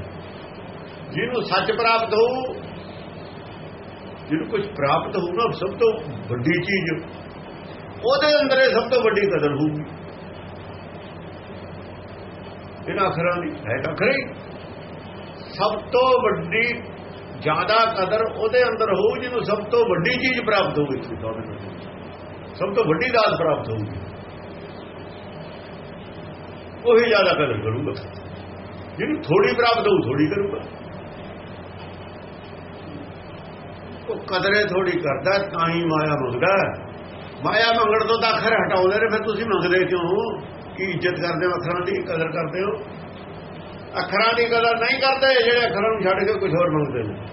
ਜਿਹਨੂੰ ਸੱਚ ਪ੍ਰਾਪਤ ਹੋਊ, ਜਿਹਨੂੰ ਕੁਝ ਪ੍ਰਾਪਤ ਹੋਊ ਨਾ ਸਭ ਤੋਂ ਵੱਡੀ ਚੀਜ਼, ਉਹਦੇ ਅੰਦਰ ਇਹ ਸਭ ਤੋਂ ਵੱਡੀ ਕਦਰ ਹੋਊਗੀ। ਇਹਨਾਂ ਅਖਰਾਂ ਦੀ, ਹੈ ਤਾਂ ਅਖਰੇ ਸਭ ਤੋਂ ਵੱਡੀ ਜ਼ਿਆਦਾ ਕਦਰ ਉਹਦੇ ਅੰਦਰ ਹੋਊ, ਜਿਹਨੂੰ ਸਭ ਤੋਂ ਵੱਡੀ ਚੀਜ਼ ਪ੍ਰਾਪਤ ਹੋਊਗੀ ਸਭ ਤੋਂ ਵੱਡੀ ਦਾਤ ਪ੍ਰਾਪਤ ਹੋਊਗੀ। ਉਹੀ ਜ਼ਿਆਦਾ ਕਦਰ ਕਰੂਗਾ। ਜਿਹਨੂੰ ਥੋੜੀ ਪ੍ਰਾਪਤ ਹੋਊ ਥੋੜੀ ਕਰੂਗਾ। ਉਹ ਕਦਰੇ ਥੋੜੀ ਕਰਦਾ, ਤਾਂ ਹੀ ਮਾਇਆ ਮੰਗਦਾ। ਮਾਇਆ ਮੰਗਣ ਤੋਂ ਤਾਂ ਅੱਖਰ ਹਟਾਉਂਦੇ ਨੇ, ਫਿਰ ਤੁਸੀਂ ਮੰਗਦੇ ਕਿਉਂ? ਕੀ ਇੱਜ਼ਤ ਕਰਦੇ ਹੋ? ਅੱਖਰਾਂ ਦੀ ਕਦਰ ਕਰਦੇ ਹੋ? ਅੱਖਰਾਂ ਦੀ ਕਦਰ ਨਹੀਂ ਕਰਦੇ, ਜਿਹੜੇ ਅੱਖਰਾਂ ਨੂੰ ਛੱਡ ਕੇ ਕੁਝ ਹੋਰ ਮੰਗਦੇ ਨੇ।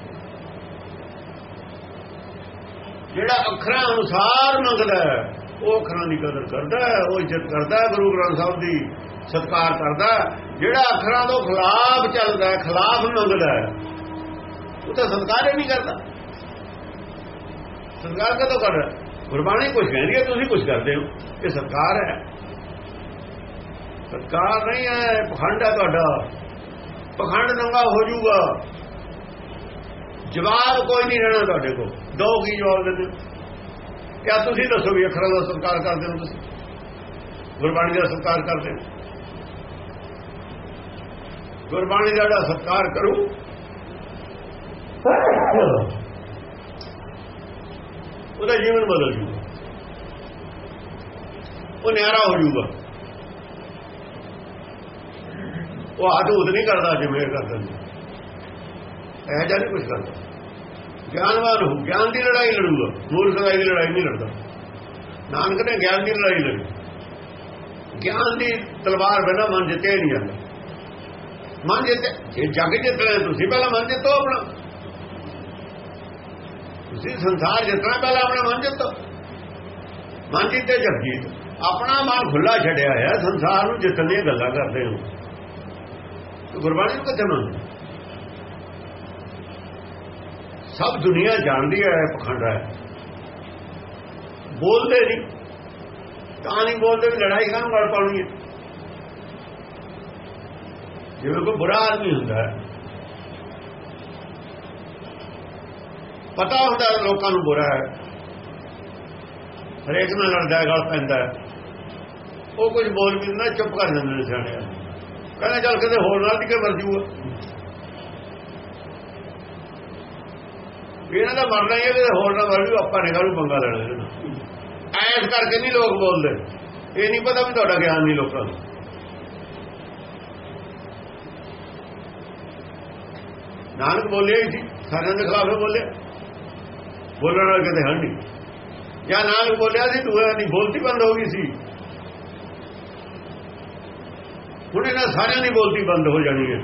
ਜਿਹੜਾ ਅੱਖਰਾਂ ਅਨੁਸਾਰ ਮੰਗਦਾ ਉਹ ਅੱਖਰਾਂ ਦੀ ਕਦਰ ਕਰਦਾ ਉਹ ਇੱਜ਼ਤ ਕਰਦਾ ਗੁਰੂ ਗ੍ਰੰਥ ਸਾਹਿਬ ਦੀ ਸਤਕਾਰ ਕਰਦਾ ਜਿਹੜਾ ਅੱਖਰਾਂ ਤੋਂ ਖਿਲਾਫ ਚੱਲਦਾ ਖਿਲਾਫ ਮੰਗਦਾ ਉਹ ਤਾਂ ਸਤਕਾਰ ਹੀ ਨਹੀਂ ਕਰਦਾ। ਸਤਕਾਰ ਕਦੋਂ ਕਰਦਾ ਗੁਰਬਾਣੀ ਕੁਝ ਕਹਿੰਦੀ ਹੈ, ਤੁਸੀਂ ਕੁਝ ਕਰਦੇ ਹੋ। ਇਹ ਸਰਕਾਰ ਹੈ। ਸਰਕਾਰ ਨਹੀਂ ਹੈ ਪਖੰਡ ਹੈ ਤੁਹਾਡਾ। ਪਖੰਡ ਨੰਗਾ ਹੋ ਜਾਊਗਾ। ਜਵਾਬ ਕੋਈ ਨਹੀਂ ਰਹਿਣਾ ਤੁਹਾਡੇ ਕੋਲ। ਦੋ ਕੀ ਜਵਾਬ ਦਿੰਦੇ? ਕਿਆ ਤੁਸੀਂ ਦੱਸੋ ਵੀ ਅੱਖਰਾਂ ਦਾ ਸਤਿਕਾਰ ਕਰਦੇ ਹੋ ਤੁਸੀਂ? ਗੁਰਬਾਣੀ ਦਾ ਸਤਿਕਾਰ ਕਰਦੇ ਹੋ? ਗੁਰਬਾਣੀ ਦਾ ਜਿਹੜਾ ਸਤਿਕਾਰ ਕਰੂ, ਉਹਦਾ ਜੀਵਨ ਬਦਲ ਜੂਗਾ। ਉਹ ਨਿਆਰਾ ਹੋ ਜੂਗਾ। ਉਹ ਆਦੂਤ ਨਹੀਂ ਕਰਦਾ ਜਿਵੇਂ ਕਰਦਾ ਇਹ ਜਾਂ ਨਹੀਂ ਕੁਝ ਕਰਦਾ। ਗਿਆਨਵਾਨ ਹੋ, ਗਿਆਨ ਦੀ ਲੜਾਈ ਲੜੂਗਾ ਮੂਰਖ ਦੀ ਲੜਾਈ ਨਹੀਂ ਲੜਦਾ। ਨਾਨਕ ਨੇ ਗਿਆਨ ਦੀ ਲੜਾਈ ਲੜੀ। ਗਿਆਨ ਦੀ ਤਲਵਾਰ ਬਿਨਾ ਮਨ ਜਿੱਤੇ ਨਹੀਂ ਜਾਂਦਾ। ਮਨ ਜਿੱਤੇ, ਜੇ ਜਗ ਜਿੱਤਣਾ ਤੁਸੀਂ ਪਹਿਲਾਂ ਮਨ ਜਿੱਤੋ ਆਪਣਾ। ਤੁਸੀਂ ਸੰਸਾਰ ਜਿੱਤਣਾ ਪਹਿਲਾਂ ਆਪਣਾ ਮਨ ਜਿੱਤੋ। ਮਨ ਜਿੱਤੇ ਜਗ ਜੀਤ। ਆਪਣਾ ਮਨ ਖੁੱਲਾ ਛੱਡਿਆ ਹੈ ਸੰਸਾਰ ਨੂੰ ਜਿੱਤਣ ਗੱਲਾਂ ਕਰਦੇ ਹੋ। ਗੁਰਬਾਣੀ ਨੂੰ ਕਿੱਥੇ ਮੰਨਦੇ? ਸਭ ਦੁਨੀਆ ਜਾਣਦੀ ਹੈ ਪਖੰਡ ਹੈ। ਬੋਲਦੇ ਨਹੀਂ। ਤਾਂ ਨਹੀਂ ਬੋਲਦੇ ਵੀ ਲੜਾਈ ਕਾਹਨੂੰ ਗੱਲ ਪਾਉਣੀ ਹੈ? ਜਿਵੇਂ ਕੋਈ ਬੁਰਾ ਆਦਮੀ ਹੁੰਦਾ ਹੈ। ਪਤਾ ਹੁੰਦਾ ਲੋਕਾਂ ਨੂੰ ਬੁਰਾ ਹੈ। ਹਰੇਕ ਨਾਲ ਲੜਦਾ ਗੱਲ ਪੈਂਦਾ ਉਹ ਕੁਝ ਬੋਲ ਵੀ ਨਾ ਚੁੱਪ ਕਰ ਜਾਂਦੇ ਨੇ ਸਿਆਣੇ ਕਹਿੰਦਾ ਚੱਲ ਕਿਤੇ ਹੋਰ ਨਾਲ ਦੀ ਕੇ ਮਰਜ਼ੂ ਜੂਗਾ ਇਹਨਾਂ ਦਾ ਮਰਨਾ ਹੀ ਹੈ ਕਿ ਹੋਰ ਨਾ ਮਰ ਜੂ ਆਪਾਂ ਨੇ ਕਾਹਨੂੰ ਪੰਗਾ ਲੈਣਾ ਇਹਨਾਂ ਐਸ ਕਰਕੇ ਨਹੀਂ ਲੋਕ ਬੋਲਦੇ। ਇਹ ਨਹੀਂ ਪਤਾ ਵੀ ਤੁਹਾਡਾ ਗਿਆਨ ਨਹੀਂ ਲੋਕਾਂ ਨੂੰ ਨਾਨਕ ਬੋਲਿਆ ਹੀ ਸੀ, ਸਾਰਿਆਂ ਦੇ ਖਿਲਾਫ ਬੋਲਿਆ। ਬੋਲਣ ਵਾਲੇ ਕਿਤੇ ਹਾਂ ਨਹੀਂ ਜਾਂ ਨਾਨਕ ਬੋਲਿਆ ਸੀ, ਤੂੰ ਨਹੀਂ, ਬੋਲਤੀ ਬੰਦ ਹੋ ਗਈ ਸੀ। ਹੁਣ ਇਹਨਾਂ ਸਾਰਿਆਂ ਦੀ ਬੋਲਤੀ ਬੰਦ ਹੋ ਜਾਣੀ ਹੈ।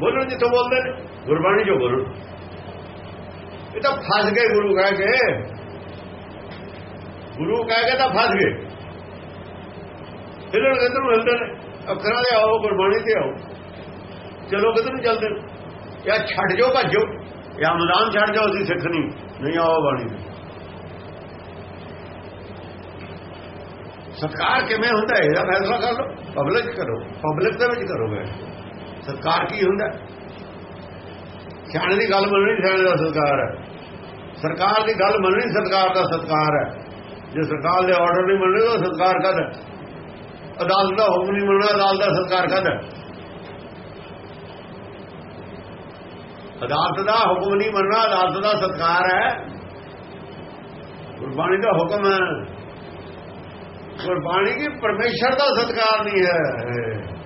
ਬੋਲਣ ਜਿੱਥੋਂ ਬੋਲਦੇ ਨੇ, ਗੁਰਬਾਣੀ ਜੋ ਬੋਲਣ। ਇਹ ਤਾਂ ਫਸ ਗਏ ਗੁਰੂ ਕਹਿ ਕੇ। ਗੁਰੂ ਕਹਿ ਕੇ ਤਾਂ ਫਸ ਗਏ। ਹਿਲਣ ਕਿੱਧਰ ਨੂੰ ਹਿਲਦੇ ਨੇ। ਅੱਖਰਾਂ ਦੇ ਆਓ, ਗੁਰਬਾਣੀ ਤੇ ਆਓ। ਚਲੋ ਕਿਧਰ ਨੂੰ ਚੱਲਦੇ ਜਾਂ ਛੱਡ ਜਾਓ, ਭੱਜੋ। ਜਾਂ ਮੈਦਾਨ ਛੱਡ ਜਾਓ, ਅਸੀਂ ਸਿੱਖ ਨਹੀਂ। ਨਹੀਂ, ਆਓ ਬਾਣੀ ਸਤਕਾਰ ਕਿਵੇਂ ਹੁੰਦਾ? ਇਹਦਾ ਫੈਸਲਾ ਕਰ ਲਓ। ਪਬਲਿਕ ਕਰੋ। ਪਬਲਿਕ ਦੇ ਵਿੱਚ ਕਰੋਗੇ ਸਰਕਾਰ ਕੀ ਹੁੰਦਾ? ਸਿਆਣੇ ਦੀ ਗੱਲ ਮੰਨਣੀ ਸਿਆਣੇ ਦਾ ਸਤਕਾਰ ਹੈ। ਸਰਕਾਰ ਦੀ ਗੱਲ ਮੰਨਣੀ ਸਰਕਾਰ ਦਾ ਸਤਕਾਰ ਹੈ। ਜੇ ਸਰਕਾਰ ਦੇ ਆਰਡਰ ਨਹੀਂ ਮੰਨਣੇ, ਤਾਂ ਸਤਕਾਰ ਕਦ ਅਦਾਲਤ ਦਾ ਹੁਕਮ ਨਹੀਂ ਮੰਨਣਾ, ਅਦਾਲਤ ਦਾ ਸਤਕਾਰ ਕਦ ਅਦਾਲਤ ਦਾ ਹੁਕਮ ਨਹੀਂ ਮੰਨਣਾ, ਅਦਾਲਤ ਦਾ ਸਤਕਾਰ ਹੈ। ਗੁਰਬਾਣੀ ਦਾ ਹੁਕਮ ਹੈ। ਗੁਰਬਾਣੀ ਕੀ ਪਰਮੇਸ਼ਰ ਦਾ ਸਤਕਾਰ ਨਹੀਂ ਹੈ।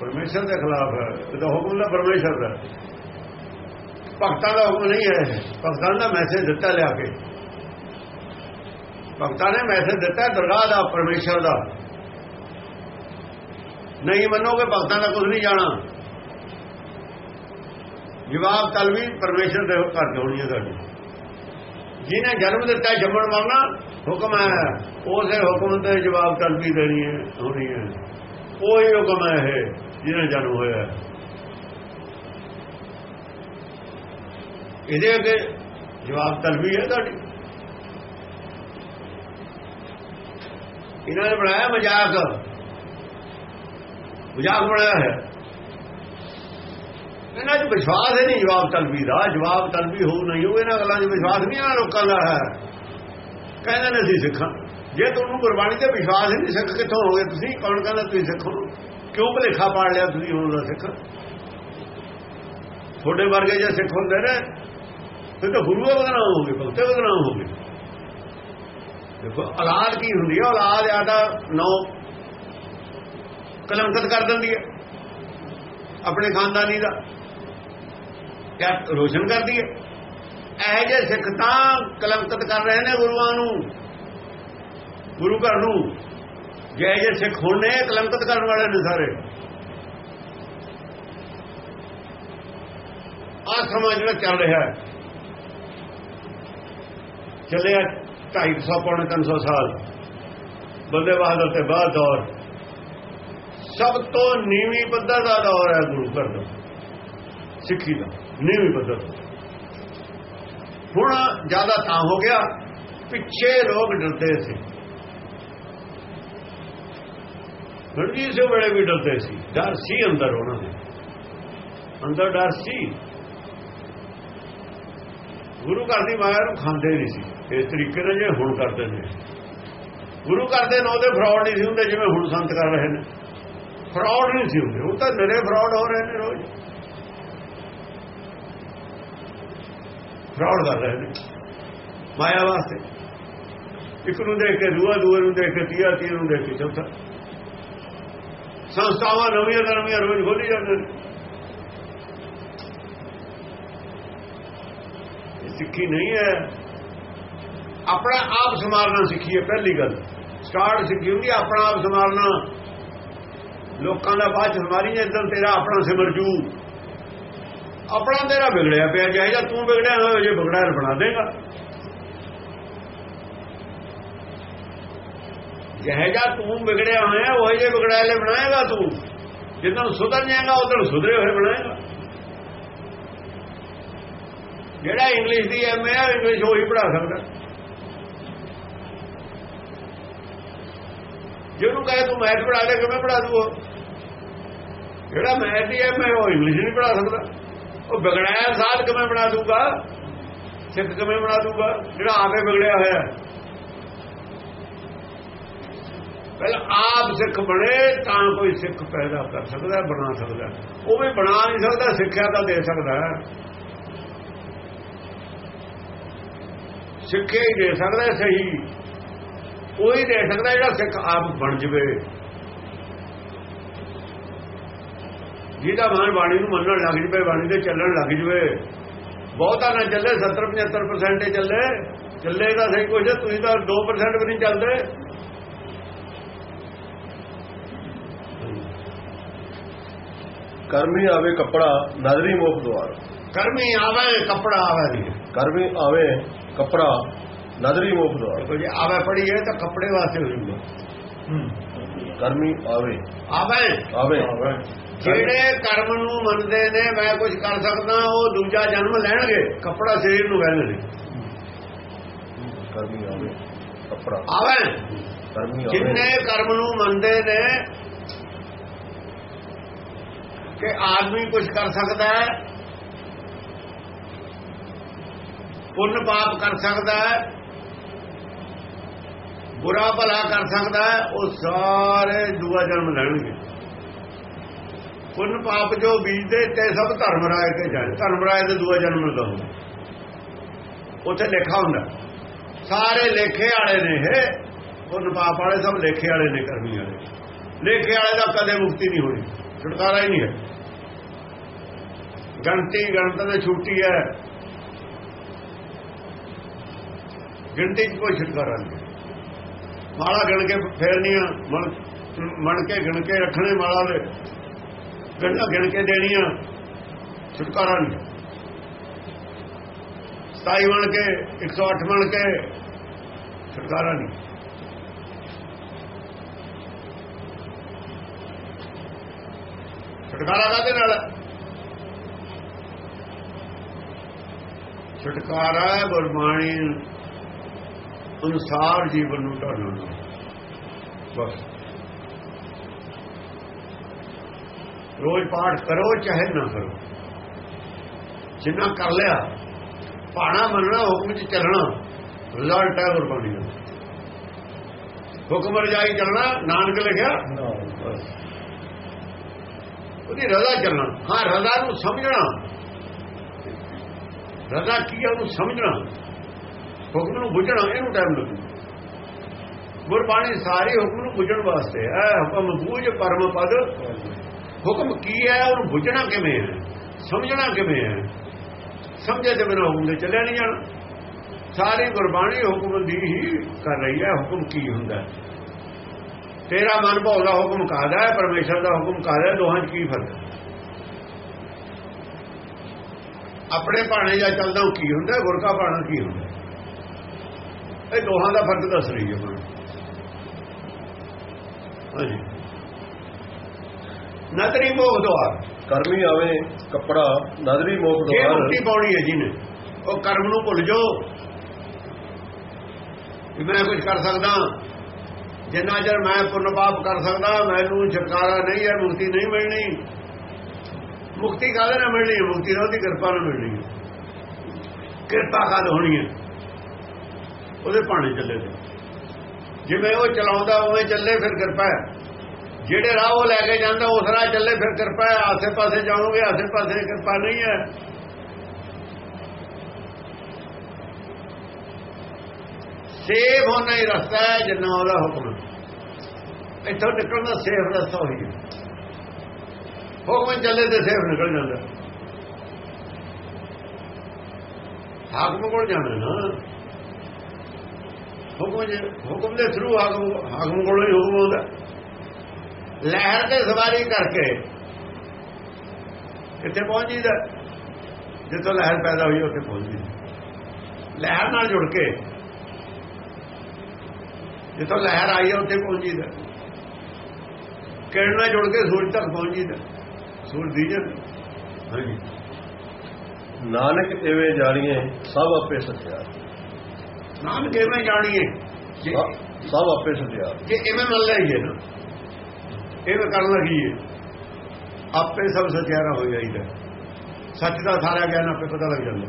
ਪਰਮੇਸ਼ਰ ਦੇ ਖਿਲਾਫ ਹੈ। ਇਹਦਾ ਹੁਕਮ ਦਾ ਪਰਮੇਸ਼ਰ ਦਾ ਭਗਤਾਂ ਦਾ ਹੁਕਮ ਨਹੀਂ ਹੈ। ਭਗਤਾਂ ਦਾ ਮੈਸੇਜ ਦਿੱਤਾ ਲਿਆ ਕੇ। ਭਗਤਾਂ ਨੇ ਮੈਸੇਜ ਦਿੱਤਾ ਦਰਗਾਹ ਦਾ ਪਰਮੇਸ਼ਰ ਦਾ। ਨਹੀਂ ਮੰਨੋਗੇ ਭਗਤਾਂ ਦਾ ਕੁਝ ਨਹੀਂ ਜਾਣਾ। ਜਵਾਬ ਕੱਲ ਵੀ ਪਰਮੇਸ਼ਰ ਦੇ ਘਰ ਹੋਣੀ ਹੈ ਤੁਹਾਡੀ। ਜਿਹਨੇ ਜਨਮ ਦਿੱਤਾ ਜੰਮਣ ਮਰਨਾ ਹੁਕਮ ਹੈ। ਉਸੇ ਹੁਕਮ ਤੇ ਜਵਾਬ ਕੱਲ ਵੀ ਦੇਣੀ ਹੈ, ਹੋਣੀ ਹੈ। ਉਹੀ ਹੁਕਮ ਹੈ ਇਹ, ਜਿਹਨੇ ਜਨਮ ਹੋਇਆ ਇਹਦੇ ਅੱਗੇ ਜਵਾਬ ਤਲਬੀ ਹੈ ਤੁਹਾਡੀ। ਇਹਨਾਂ ਨੇ ਬਣਾਇਆ ਮਜ਼ਾਕ। ਮਜ਼ਾਕ ਬਣਾਇਆ ਹੈ ਇਹਨਾਂ 'ਚ ਵਿਸ਼ਵਾਸ ਹੈ ਨਹੀਂ ਜਵਾਬ ਤਲਬੀ ਦਾ। ਜਵਾਬ ਤਲਬੀ ਹੋ ਨਹੀਂ ਹੋ ਇਹਨਾਂ ਗੱਲਾਂ 'ਚ ਵਿਸ਼ਵਾਸ ਨਹੀਂ ਇਹਨਾਂ ਲੋਕਾਂ ਦਾ। ਹੈ ਕਹਿੰਦੇ ਨੇ ਅਸੀਂ ਸਿੱਖਾਂ। ਜੇ ਤੁਹਾਨੂੰ ਗੁਰਬਾਣੀ ਤੇ ਵਿਸ਼ਵਾਸ ਨਹੀਂ ਸਿੱਖ ਕਿੱਥੋਂ ਹੋਗੇ ਤੁਸੀਂ ਕੌਣ ਕਹਿੰਦਾ ਤੁਸੀਂ ਸਿੱਖੋ ਕਿਉਂ ਭਲੇਖਾ ਪਾੜ ਲਿਆ ਤੁਸੀਂ ਹੁਣ ਦਾ ਸਿੱਖ? ਤੁਹਾਡੇ ਵਰਗੇ ਜੇ ਸਿੱਖ ਹੁੰਦੇ ਨੇ ਫਿਰ ਤਾਂ ਗੁਰੂ ਬਦਨਾਮ ਹੋ ਗਏ ਭਗਤੇ ਬਦਨਾਮ ਹੋ ਗਏ ਦੇਖੋ, ਔਲਾਦ ਕੀ ਹੁੰਦੀ ਹੈ? ਔਲਾਦ ਆਦਾ ਨੌ ਕਲੰਕਤ ਕਰ ਦਿੰਦੀ ਹੈ, ਆਪਣੇ ਖਾਨਦਾਨੀ ਦਾ। ਕਿਆ ਰੋਸ਼ਨ ਕਰਦੀ ਹੈ। ਇਹ ਜੇ ਸਿੱਖ ਤਾਂ ਕਲੰਕਤ ਕਰ ਰਹੇ ਨੇ ਗੁਰੂਆਂ ਨੂੰ, ਗੁਰੂ ਘਰ ਨੂੰ। ਜੇ ਜੇ ਸਿੱਖ ਹੁਣ ਕਲੰਕਤ ਕਰਨ ਵਾਲੇ ਨੇ ਸਾਰੇ। ਆ ਸਮਾਂ ਜਿਹੜਾ ਚੱਲ ਰਿਹਾ ਹੈ। ਚੱਲਿਆ 250 ਪੌਣੇ 300 ਸਾਲ। ਬੰਦੇ ਬਹਾਦਰ ਤੇ ਬਾਅਦ ਦੌਰ। ਸਭ ਤੋਂ ਨੀਵੀਂ ਪੱਧਰ ਦਾ ਦੌਰ ਹੈ ਗੁਰੂ ਘਰ ਦਾ। ਸਿੱਖੀ ਦਾ। ਨੀਵੀਂ ਪੱਧਰ ਹੁਣ ਜ਼ਿਆਦਾ ਤਾਂ ਹੋ ਗਿਆ, ਪਿੱਛੇ ਲੋਕ ਡਰਦੇ ਸੀ। ਗੜਜੀ ਸੇ ਵੇਲੇ ਵੀ ਡਰਦੇ ਸੀ। ਡਰ ਸੀ ਅੰਦਰ ਉਹਨਾਂ ਦੇ। ਅੰਦਰ ਡਰ ਸੀ। ਗੁਰੂ ਘਰ ਦੀ ਮਾਇਆ ਨੂੰ ਖਾਂਦੇ ਨਹੀਂ ਸੀ। ਇਸ ਤਰੀਕੇ ਨਾਲ ਜੇ ਹੁਣ ਕਰਦੇ ਨੇ। ਗੁਰੂ ਘਰ ਦੇ ਨਾਂ ਦੇ ਫਰਾਡ ਨਹੀਂ ਸੀ ਹੁੰਦੇ ਜਿਵੇਂ ਹੁਣ ਸੰਤ ਕਰ ਰਹੇ ਨੇ। ਫਰਾਡ ਨਹੀਂ ਸੀ ਹੁੰਦੇ। ਉਹ ਤਾਂ ਨਰੇ ਫਰਾਡ ਹੋ ਰਹੇ ਨੇ ਰੋਜ਼। ਫਰਾਡ ਕਰ ਰਹੇ ਨੇ। ਮਾਇਆ ਵਾਸਤੇ। ਇੱਕ ਨੂੰ ਦੇਖ ਕੇ ਦੂਆ, ਦੂਏ ਨੂੰ ਦੇਖ ਕੇ ਤੀਆ ਤੀਆ ਨੂੰ ਦੇਖ ਕੇ ਚੌਥਾ। ਸੰਸਥਾਵਾਂ ਨਵੀਆਂ ਨਵੀਆਂ ਰੋਜ਼ ਖੋਲੀ ਜਾਂਦੇ ਨੇ। ਸਿੱਖੀ ਨਹੀਂ ਹੈ। ਆਪਣਾ ਆਪ ਸਮਾਰਨਾ ਸਿੱਖੀਏ ਪਹਿਲੀ ਗੱਲ। ਸਟਾਰਟ ਸਿੱਖੀ ਹੁੰਦੀ ਆਪਣਾ ਆਪ ਸਮਾਰਨਾ ਲੋਕਾਂ ਦਾ ਬਾਅਦ ਚ ਸਮਾਰੀ ਜਦੋਂ ਤੇਰਾ ਆਪਣਾ ਸਿਮਰਜੂ ਆਪਣਾ ਤੇਰਾ ਵਿਗੜਿਆ ਪਿਆ ਜਾਏਗਾ ਤੂੰ ਵਿਗੜਿਆ ਹੋਇਆ ਜੇ ਵਿਗੜਿਆ ਬਣਾ ਦੇਗਾ। ਜਿਹੇਗਾ ਤੂੰ ਵਿਗੜਿਆ ਹੋਇਆ, ਉਹ ਜੇ ਵਿਗੜਾਇਲੇ ਬਣਾਏਗਾ ਤੂੰ। ਜਦੋਂ ਸੁਧਰ ਜਾਏਗਾ ਉਦੋਂ ਸੁਧਰੇ ਹੋਏ ਬਣਾਏਗਾ। ਜਿਹੜਾ ਇੰਗਲਿਸ਼ ਦੀ ਐਮਏ ਆ ਇੰਗਲਿਸ਼ ਉਹੀ ਪੜਾ ਸਕਦਾ। ਜਿਹਨੂੰ ਕਹੇ ਤੂੰ ਮੈਥ ਪੜਾ ਲੈ, ਕਿਵੇਂ ਪੜਾ ਦੂ ਜਿਹੜਾ ਮੈਥ ਦੀ ਐਮਏ ਉਹ ਇੰਗਲਿਸ਼ ਨਹੀਂ ਪੜਾ ਸਕਦਾ। ਉਹ ਵਿਗੜਾਇਆ ਸਾਧ ਕਿਵੇਂ ਬਣਾ ਦੂਗਾ? ਸਿੱਖ ਕਿਵੇਂ ਬਣਾ ਦੂਗਾ? ਜਿਹੜਾ ਆਪੇ ਵਿਗੜਿਆ ਹੋਇਆ। ਪਹਿਲਾਂ ਆਪ ਸਿੱਖ ਬਣੇ, ਤਾਂ ਕੋਈ ਸਿੱਖ ਪੈਦਾ ਕਰ ਸਕਦਾ, ਬਣਾ ਸਕਦਾ। ਉਹ ਵੀ ਬਣਾ ਨਹੀਂ ਸਕਦਾ, ਸਿੱਖਿਆ ਤਾਂ ਦੇ ਸਕਦਾ। ਸਿੱਖਿਆ ਹੀ ਦੇ ਸਕਦਾ ਸਹੀ। ਕੋਈ ਦੇ ਸਕਦਾ ਜਿਹੜਾ ਸਿੱਖ ਆਪ ਬਣ ਜਵੇ। ਜਿਹਦਾ ਮਨ ਬਾਣੀ ਨੂੰ ਮੰਨਣ ਲੱਗ ਜਵੇ ਬਾਣੀ ਤੇ ਚੱਲਣ ਲੱਗ ਜਵੇ। ਬਹੁਤਾ ਨਾ ਚੱਲੇ 70 75% ਹੀ ਚੱਲੇ। ਚੱਲੇ ਤਾਂ ਸਹੀ ਕੁਝ ਤੁਸੀਂ ਤਾਂ 2% ਵੀ ਨਹੀਂ ਚੱਲਦੇ। ਕਰਮੀ ਆਵੇ ਕਪੜਾ ਨਜ਼ਰੀ ਮੁਖ ਦਵਾਰ ਕਰਮੀ ਆਵੇ ਕਪੜਾ ਆਵੇ। ਕਰਮੀ ਆਵੇ ਕਪੜਾ ਨਜ਼ਰੀ ਮੁਖ ਦੇਖੋ ਜੇ ਆਵੇ ਪੜੀ ਹੈ ਤਾਂ ਕੱਪੜੇ ਵਾਸਤੇ ਹੋ। ਜੂਗਾ ਕਰਮੀ ਆਵੇ। ਆਵੇ। ਆਵੇ। ਜਿਹੜੇ ਕਰਮ ਨੂੰ ਮੰਨਦੇ ਨੇ ਮੈਂ ਕੁਝ ਕਰ ਸਕਦਾ ਉਹ ਦੂਜਾ ਜਨਮ ਲੈਣਗੇ। ਕੱਪੜਾ ਸਰੀਰ ਨੂੰ ਕਹਿੰਦੇ ਨੇ। ਕਰਮੀ ਆਵੇ। ਕਪੜਾ। ਆਵੇ। ਕਰਮੀ ਆਵੇ। ਜਿੰਨੇ ਕਰਮ ਨੂੰ ਮੰਨਦੇ ਨੇ ਕਿ ਆਦਮੀ ਕੁਝ ਕਰ ਸਕਦਾ ਹੈ ਪੁੰਨ ਪਾਪ ਕਰ ਸਕਦਾ ਹੈ, ਬੁਰਾ ਭਲਾ ਕਰ ਸਕਦਾ ਹੈ, ਉਹ ਸਾਰੇ ਦੂਆ ਜਨਮ ਲੈਣਗੇ। ਪੁੰਨ ਪਾਪ ਜੋ ਬੀਜਦੇ, ਤੇ ਸਭ ਧਰਮ ਰਾਏ ਤੇ ਜਾਣ ਧਰਮ ਰਾਏ ਦੇ ਦੂਆ ਜਨਮ ਲਗਾਉਂਦਾ ਉੱਥੇ ਲਿਖਾ ਹੁੰਦਾ। ਸਾਰੇ ਲੇਖੇ ਵਾਲੇ ਨੇ ਇਹ। ਪੁੰਨ ਪਾਪ ਵਾਲੇ ਸਭ ਲੇਖੇ ਵਾਲੇ ਨੇ, ਕਰਮੀ ਵਾਲੇ। ਲੇਖੇ ਵਾਲੇ ਦਾ ਕਦੇ ਮੁਕਤੀ ਨਹੀਂ ਹੋਣੀ। ਛੁਟਕਾਰਾ ਹੀ ਨਹੀਂ ਹੈ। ਗਣਤੀ, ਗਣਤ ਤੇ ਛੁੱਟੀ ਹੈ। ਗਿਣਤੀ 'ਚ ਕੋਈ ਛੁਟਕਾਰਾ ਨਹੀਂ। ਮਾਲਾ ਗਿਣ ਕੇ ਫੇਰਨੀਆਂ ਮਨ ਮਣ ਕੇ ਗਿਣ ਕੇ ਰੱਖਣੇ ਮਾਲਾ ਦੇ। ਗੰਡਾ ਗਿਣ ਕੇ ਦੇਣੀਆਂ ਛੁਟਕਾਰਾ ਨਹੀਂ। 27 ਬਣ ਕੇ 108 ਬਣ ਕੇ ਛੁਟਕਾਰਾ ਨਹੀਂ। ਛੁਟਕਾਰਾ ਕਾਦੇ ਨਾਲ? ਛੁਟਕਾਰਾ ਗੁਰਬਾਣੀ ਅਨੁਸਾਰ ਜੀਵਨ ਨੂੰ ਢਾਲਣਾ ਬਸ। ਰੋਜ਼ ਪਾਠ ਕਰੋ, ਚਾਹੇ ਨਾ ਕਰੋ। ਜਿੰਨਾ ਕਰ ਲਿਆ ਪਾਣਾ ਮੰਨਣਾ, ਹੁਕਮ ਚ ਚੱਲਣਾ ਰਿਜ਼ਲਟ ਹੈ ਗੁਰਬਾਣੀ ਦਾ। ਹੁਕਮ ਰਜਾਈ ਚੱਲਣਾ, ਨਾਨਕ ਲਿਖਿਆ, ਬਸ। ਉਹਦੀ ਰਜ਼ਾ ਚੱਲਣਾ। ਹਾਂ, ਰਜ਼ਾ ਨੂੰ ਸਮਝਣਾ। ਰਜ਼ਾ ਕੀ ਹੈ ਉਹਨੂੰ ਸਮਝਣਾ। ਹੁਕਮ ਨੂੰ ਬੁੱਝਣਾ ਇਹਨੂੰ ਟਾਈਮ ਲੱਗੂ। ਗੁਰਬਾਣੀ ਸਾਰੇ ਹੁਕਮ ਨੂੰ ਬੁੱਝਣ ਵਾਸਤੇ ਹੈ। ਹੁਕਮ ਬੂਝ ਪਰਮ ਪਦ। ਹੁਕਮ ਕੀ ਹੈ? ਉਹਨੂੰ ਬੁੱਝਣਾ ਕਿਵੇਂ ਹੈ? ਸਮਝਣਾ ਕਿਵੇਂ ਹੈ? ਸਮਝੇ ਤੇ ਬਿਨਾਂ ਹੁਕਮ ਦੇ ਚੱਲਿਆ ਨਹੀਂ ਜਾਣਾ। ਸਾਰੀ ਗੁਰਬਾਣੀ ਹੁਕਮ ਦੀ ਹੀ ਕਰ ਰਹੀ ਹੈ। ਹੁਕਮ ਕੀ ਹੁੰਦਾ ਤੇਰਾ ਮਨ ਭੌਲਾ ਹੁਕਮ ਕਾਦਾ ਹੈ? ਪਰਮੇਸ਼ਰ ਦਾ ਹੁਕਮ ਕਾਦਾ ਦੋਹਾਂ 'ਚ ਕੀ ਫ਼ਰਕ ਹੈ? ਆਪਣੇ ਭਾਣੇ ਜਾਂ ਚੱਲਦਾ ਉਹ ਕੀ ਹੁੰਦਾ ਗੁਰ ਕਾ ਭਾਣਾ ਕੀ ਹੁੰਦਾ ਇਹ ਦੋਹਾਂ ਦਾ ਫ਼ਰਕ ਦੱਸ ਰਹੀ ਹੈ ਮੈਨੂੰ ਹਾਂਜੀ। ਨਦਰੀ ਮੋਖ ਦੁਆਰ। ਕਰਮੀ ਆਵੇ ਕੱਪੜਾ ਨਦਰੀ ਮੋਖ ਜੇ ਦਵਾਰ ਮੁਕਤੀ ਪਾਉਣੀ ਹੈ ਜੀ ਨੇ ਉਹ ਕਰਮ ਨੂੰ ਭੁੱਲ ਜਾਓ। ਵੀ ਮੈਂ ਕੁਝ ਕਰ ਸਕਦਾ। ਜਿੰਨਾ ਚਿਰ ਮੈਂ ਪੁੰਨ ਪਾਪ ਕਰ ਸਕਦਾ ਮੈਨੂੰ ਛੁਟਕਾਰਾ ਨਹੀਂ ਹੈ ਮੁਕਤੀ ਨਹੀਂ ਮਿਲਣੀ। ਮੁਕਤੀ ਕਾਹਦੇ ਨਾਲ ਮਿਲਣੀ ਮੁਕਤੀ ਉਹਦੀ ਕਿਰਪਾ ਨਾਲ ਮਿਲਣੀ ਹੈ। ਕਿਰਪਾ ਕਾਹਦ ਹੋਣੀ ਹੈ? ਉਹਦੇ ਭਾਣੇ ਚੱਲੇ ਤੇ ਜਿਵੇਂ ਉਹ ਚਲਾਉਂਦਾ, ਉਵੇਂ ਚੱਲੇ, ਫਿਰ ਕਿਰਪਾ ਜਿਹੜੇ ਰਾਹ ਉਹ ਲੈ ਕੇ ਜਾਂਦਾ, ਉਸ ਰਾਹ ਚੱਲੇ, ਫਿਰ ਕਿਰਪਾ ਆਸੇ ਪਾਸੇ ਜਾਓਗੇ ਆਸੇ ਪਾਸੇ ਕਿਰਪਾ ਨਹੀਂ ਹੈ। ਸੇਫ ਹੋਣਾ ਹੀ ਰਸਤਾ ਹੈ, ਜਿੰਨਾ ਉਹਦਾ ਹੁਕਮ ਇੱਥੋਂ ਨਿਕਲਣਾ ਦਾ ਸੇਫ ਰਸਤਾ ਹੋਈ ਹੁਕਮ ਚੱਲੇ ਤੇ ਸੇਫ ਨਿਕਲ ਜਾਂਦਾ। ਹਾਕਮ ਕੋਲ ਜਾਣਾ ਨਾ। ਹੁਕਮ ਜੇ ਹੁਕਮ ਦੇ ਥਰੂ ਆਗੂ ਹਾਕਮ ਕੋਲੋਂ ਹੀ ਹੁਕਮ ਹੁੰਦਾ ਲਹਿਰ ਤੇ ਸਵਾਰੀ ਕਰਕੇ ਕਿੱਥੇ ਪਹੁੰਚ ਜੀਦਾ ਜਿੱਥੋਂ ਲਹਿਰ ਪੈਦਾ ਹੋਈ, ਉੱਥੇ ਪਹੁੰਚ ਲਹਿਰ ਨਾਲ ਜੁੜ ਕੇ ਜਿੱਥੋਂ ਲਹਿਰ ਆਈ ਹੈ ਉੱਥੇ ਪਹੁੰਚੀਦਾ। ਕਿਰਨ ਨਾਲ ਜੁੜ ਕੇ ਸੂਰਜ ਤੱਕ ਪਹੁੰਚੀਦਾ? ਸੂਰਜ ਦੀ ਜਨ ਹਾਂਜੀ। ਨਾਨਕ ਐਵੇਂ ਜਾਣੀਏ ਸਭ ਆਪੇ ਸੱਚਾ ਨਾਮ ਕਿਵੇਂ ਜਾਣੀਏ? ਜੇ ਸਭ ਆਪੇ ਸੱਚਾ ਜੇ ਇਵੇਂ ਮੰਨ ਲਈਏ ਨਾ ਇਹ ਕਰਨ ਲੱਗੀਏ ਆਪੇ ਸਭ ਸਚਿਆਰਾ ਹੋ ਜਾਈਦਾ। ਸੱਚ ਦਾ ਸਾਰਾ ਗਿਆਨ ਆਪੇ ਪਤਾ ਲੱਗ ਜਾਂਦਾ।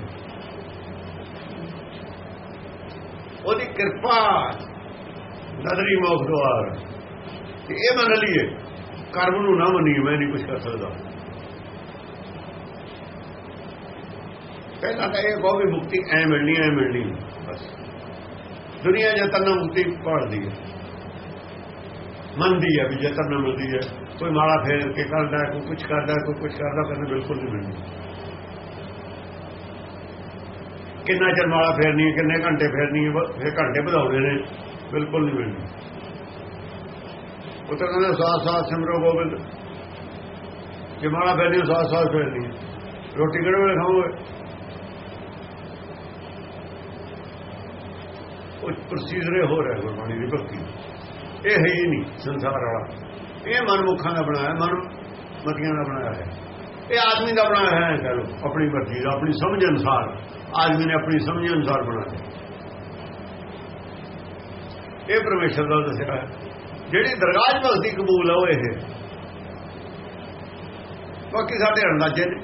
ਉਹਦੀ ਕਿਰਪਾ ਨਦਰੀ ਮੋਖ ਦੁਆਰ ਤੇ ਇਹ ਮੰਨ ਲਈਏ ਕਰਮ ਨੂੰ ਨਾ ਮੰਨੀਏ ਮੈਂ ਨਹੀਂ ਕੁਝ ਕਰ ਸਕਦਾ। ਪਹਿਲਾਂ ਤਾਂ ਇਹ ਵੀ ਮੁਕਤੀ ਐ ਮਿਲਣੀ ਐ ਮਿਲਣੀ। ਦੁਨੀਆ ਜਤਨ ਨਾਲ ਮੁਕਤੀ ਭਾਲਦੀ ਹੈ। ਮੰਨਦੀ ਹੈ ਵੀ ਜਤਨ ਨਾਲ ਮਿਲਦੀ ਹੈ, ਕੋਈ ਮਾਲਾ ਫੇਰ ਕੇ ਕਰਦਾ ਕੋਈ ਕੁਝ ਕਰਦਾ ਕੋਈ ਕੁਝ ਕਰਦਾ ਕਹਿੰਦੇ ਬਿਲਕੁਲ ਨਹੀਂ ਮਿਲਦੀ। ਕਿੰਨਾ ਚਿਰ ਮਾਲਾ ਫੇਰਨੀ ਹੈ ਕਿੰਨੇ ਘੰਟੇ ਫੇਰਨੀ ਹੈ ਫਿਰ ਘੰਟੇ ਵਧਾਉਣੇ ਨੇ, ਬਿਲਕੁਲ ਨਹੀਂ ਮਿਲਣੀ ਉਹ ਤਾਂ ਕਹਿੰਦੇ ਸਾਥ ਸਾਥ ਸਿਮਰੋ ਗੋਬਿੰਦ। ਜੇ ਮਾਲਾ ਫੇਰਨੀ ਸਾਥ ਸਾਥ ਫੇਰਨੀ ਰੋਟੀ ਕਿਹੜੇ ਵੇਲੇ ਖਾਓਗੇ ਉਹ ਪ੍ਰੋਸੀਜਰ ਹੋ ਰਿਹਾ ਗੁਰਬਾਣੀ ਦੀ ਭਗਤੀ। ਇਹ ਹੈ ਹੀ ਨਹੀਂ ਸੰਸਾਰ ਵਾਲਾ। ਇਹ ਮਨਮੁਖਾਂ ਦਾ ਬਣਾਇਆ, ਮਨ ਮਤੀਆਂ ਦਾ ਬਣਾਇਆ ਹੈ। ਇਹ ਆਦਮੀ ਦਾ ਬਣਾਇਆ ਹੈ ਕਹ ਲੋ ਆਪਣੀ ਮਰਜ਼ੀ ਦਾ, ਆਪਣੀ ਸਮਝ ਅਨੁਸਾਰ। ਆਦਮੀ ਨੇ ਆਪਣੀ ਸਮਝ ਅਨੁਸਾਰ ਬਣਾਇਆ ਇਹ ਪਰਮੇਸ਼ਰ ਦਾ ਦੱਸਿਆ ਜਿਹੜੀ ਦਰਗਾਹ 'ਚ ਭਗਤੀ ਕਬੂਲ ਆ, ਉਹ ਇਹ ਬਾਕੀ ਸਾਡੇ ਅੰਦਾਜ਼ੇ ਨੇ।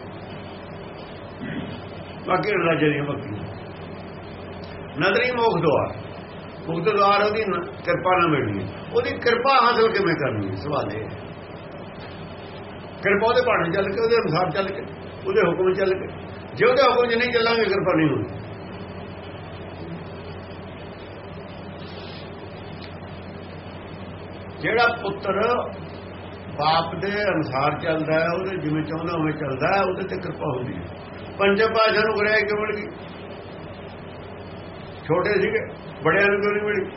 ਬਾਕੀ ਅੰਦਾਜ਼ੇ ਨਹੀਂ ਭਗਤੀ ਨਦਰੀ ਮੋਖ ਦੁਆਰ। ਮੁਕਤ ਦੁਆਰ ਉਹਦੀ ਕਿਰਪਾ ਨਾਲ ਮਿਲਣੀ ਉਹਦੀ ਕਿਰਪਾ ਹਾਸਲ ਕਿਵੇਂ ਕਰਨੀ ਸਵਾਲ ਇਹ ਕਿਰਪਾ ਉਹਦੇ ਬਾਣੇ ਚੱਲ ਕੇ, ਉਹਦੇ ਅਨੁਸਾਰ ਚੱਲ ਕੇ, ਉਹਦੇ ਹੁਕਮ ਚੱਲ ਕੇ। ਜੇ ਉਹਦੇ ਹੁਕਮ 'ਚ ਨਹੀਂ ਚੱਲਾਂਗੇ, ਕਿਰਪਾ ਨਹੀਂ ਹੋਣੀ। ਜਿਹੜਾ ਪੁੱਤਰ ਬਾਪ ਦੇ ਅਨੁਸਾਰ ਚੱਲਦਾ ਹੈ, ਉਹਦੇ ਜਿਵੇਂ ਚਾਹੁੰਦਾ ਉਵੇਂ ਚੱਲਦਾ ਹੈ, ਉਹਦੇ ਤੇ ਕਿਰਪਾ ਹੁੰਦੀ ਹੈ। ਪੰਜ ਪਾਸ਼ਾ ਨੂੰ ਗੜਿਆ ਕਿਵੇਂ ਛੋਟੇ ਸੀਗੇ, ਬੜਿਆਂ ਨੂੰ ਕਿਉਂ ਨਹੀਂ ਮਿਲੀ?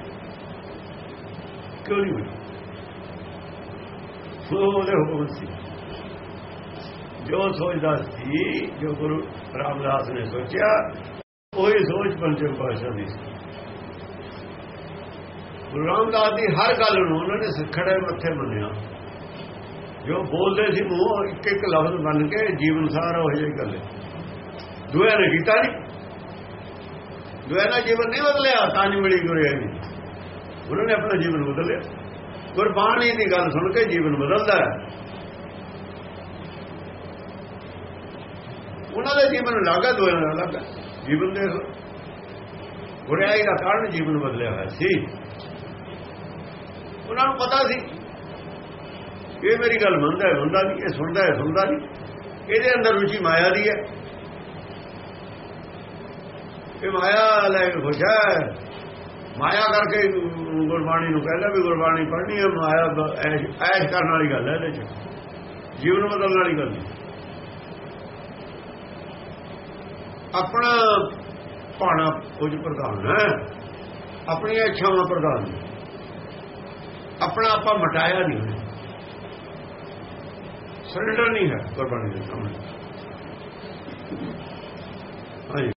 ਕਿਉਂ ਨਹੀਂ ਮਿਲੀ? ਉਹ ਉਹਦੇ ਹੁਕਮ ਸੀ। ਜੋ ਸੋਚਦਾ ਸੀ, ਜੋ ਗੁਰੂ ਰਾਮਦਾਸ ਨੇ ਸੋਚਿਆ, ਉਹੀ ਸੋਚ ਪੰਜੇ ਪਾਸ਼ਾ ਦੀ ਸੀ। ਗੁਰੂ ਰਾਮਦਾਸ ਦੀ ਹਰ ਗੱਲ ਨੂੰ ਉਹਨਾਂ ਨੇ ਸਿੱਖੜੇ ਮੱਥੇ ਮੰਨਿਆ। ਜੋ ਬੋਲਦੇ ਸੀ ਮੂੰਹ ਇੱਕ ਇੱਕ ਲਫ਼ਜ਼ ਮੰਨ ਕੇ ਜੀਵਨ ਸਾਰਾ ਉਹ ਜਿਹੀ ਗੱਲ। ਹੈ ਦੁਆ ਨੇ ਕੀਤਾ ਨਹੀਂ ਦੁਆ ਨਾਲ ਜੀਵਨ ਨਹੀਂ ਬਦਲਿਆ, ਤਾਂ ਨਹੀਂ ਮਿਲੀ ਗੁਰਿਆ ਜੀ ਉਹਨਾਂ ਨੇ ਆਪਣਾ ਜੀਵਨ ਬਦਲਿਆ। ਗੁਰਬਾਣੀ ਦੀ ਗੱਲ ਸੁਣ ਕੇ ਜੀਵਨ ਬਦਲਦਾ ਹੈ। ਉਹਨਾਂ ਦਾ ਜੀਵਨ ਲੱਗਾ ਦੁਆ ਨਾਲ ਲੱਗਾ ਜੀਵਨ ਦੇ ਗੁਰਿਆਈ ਦਾ ਕਾਰਨ ਜੀਵਨ ਬਦਲਿਆ ਹੋਇਆ ਸੀ। ਉਹਨਾਂ ਨੂੰ ਪਤਾ ਸੀ। ਇਹ ਮੇਰੀ ਗੱਲ ਮੰਨਦਾ ਹੈ, ਮੰਨਦਾ ਨਹੀਂ, ਇਹ ਸੁਣਦਾ ਹੈ, ਸੁਣਦਾ ਨਹੀਂ। ਇਹਦੇ ਅੰਦਰ ਰੁਚੀ ਮਾਇਆ ਦੀ ਹੈ। ਇਹ ਮਾਇਆ ਲੈ ਕੇ ਖੁਸ਼ ਹੈ। ਮਾਇਆ ਕਰਕੇ ਗੁਰਬਾਣੀ ਨੂੰ ਕਹਿੰਦਾ ਵੀ ਗੁਰਬਾਣੀ ਪੜ੍ਹਨੀ ਹੈ, ਮਾਇਆ ਐਸ਼ ਕਰਨ ਵਾਲੀ ਗੱਲ ਹੈ ਇਹਦੇ ਚ। ਜੀਵਨ ਬਦਲਣ ਵਾਲੀ ਗੱਲ ਆਪਣਾ ਪਾਣਾ ਕੁਝ ਪ੍ਰਧਾਨ ਹੈ। ਆਪਣੀਆਂ ਇੱਛਾਵਾਂ ਪ੍ਰਧਾਨ ਨੇ। ਆਪਣਾ ਆਪਾਂ ਮਟਾਇਆ ਨਹੀਂ ਹੋਇਆ। ਸਰੈਂਡਰ ਨਹੀਂ ਹੈ ਗੁਰਬਾਣੀ ਦੇ ਸਾਹਮਣੇ। ਹਾਂਜੀ।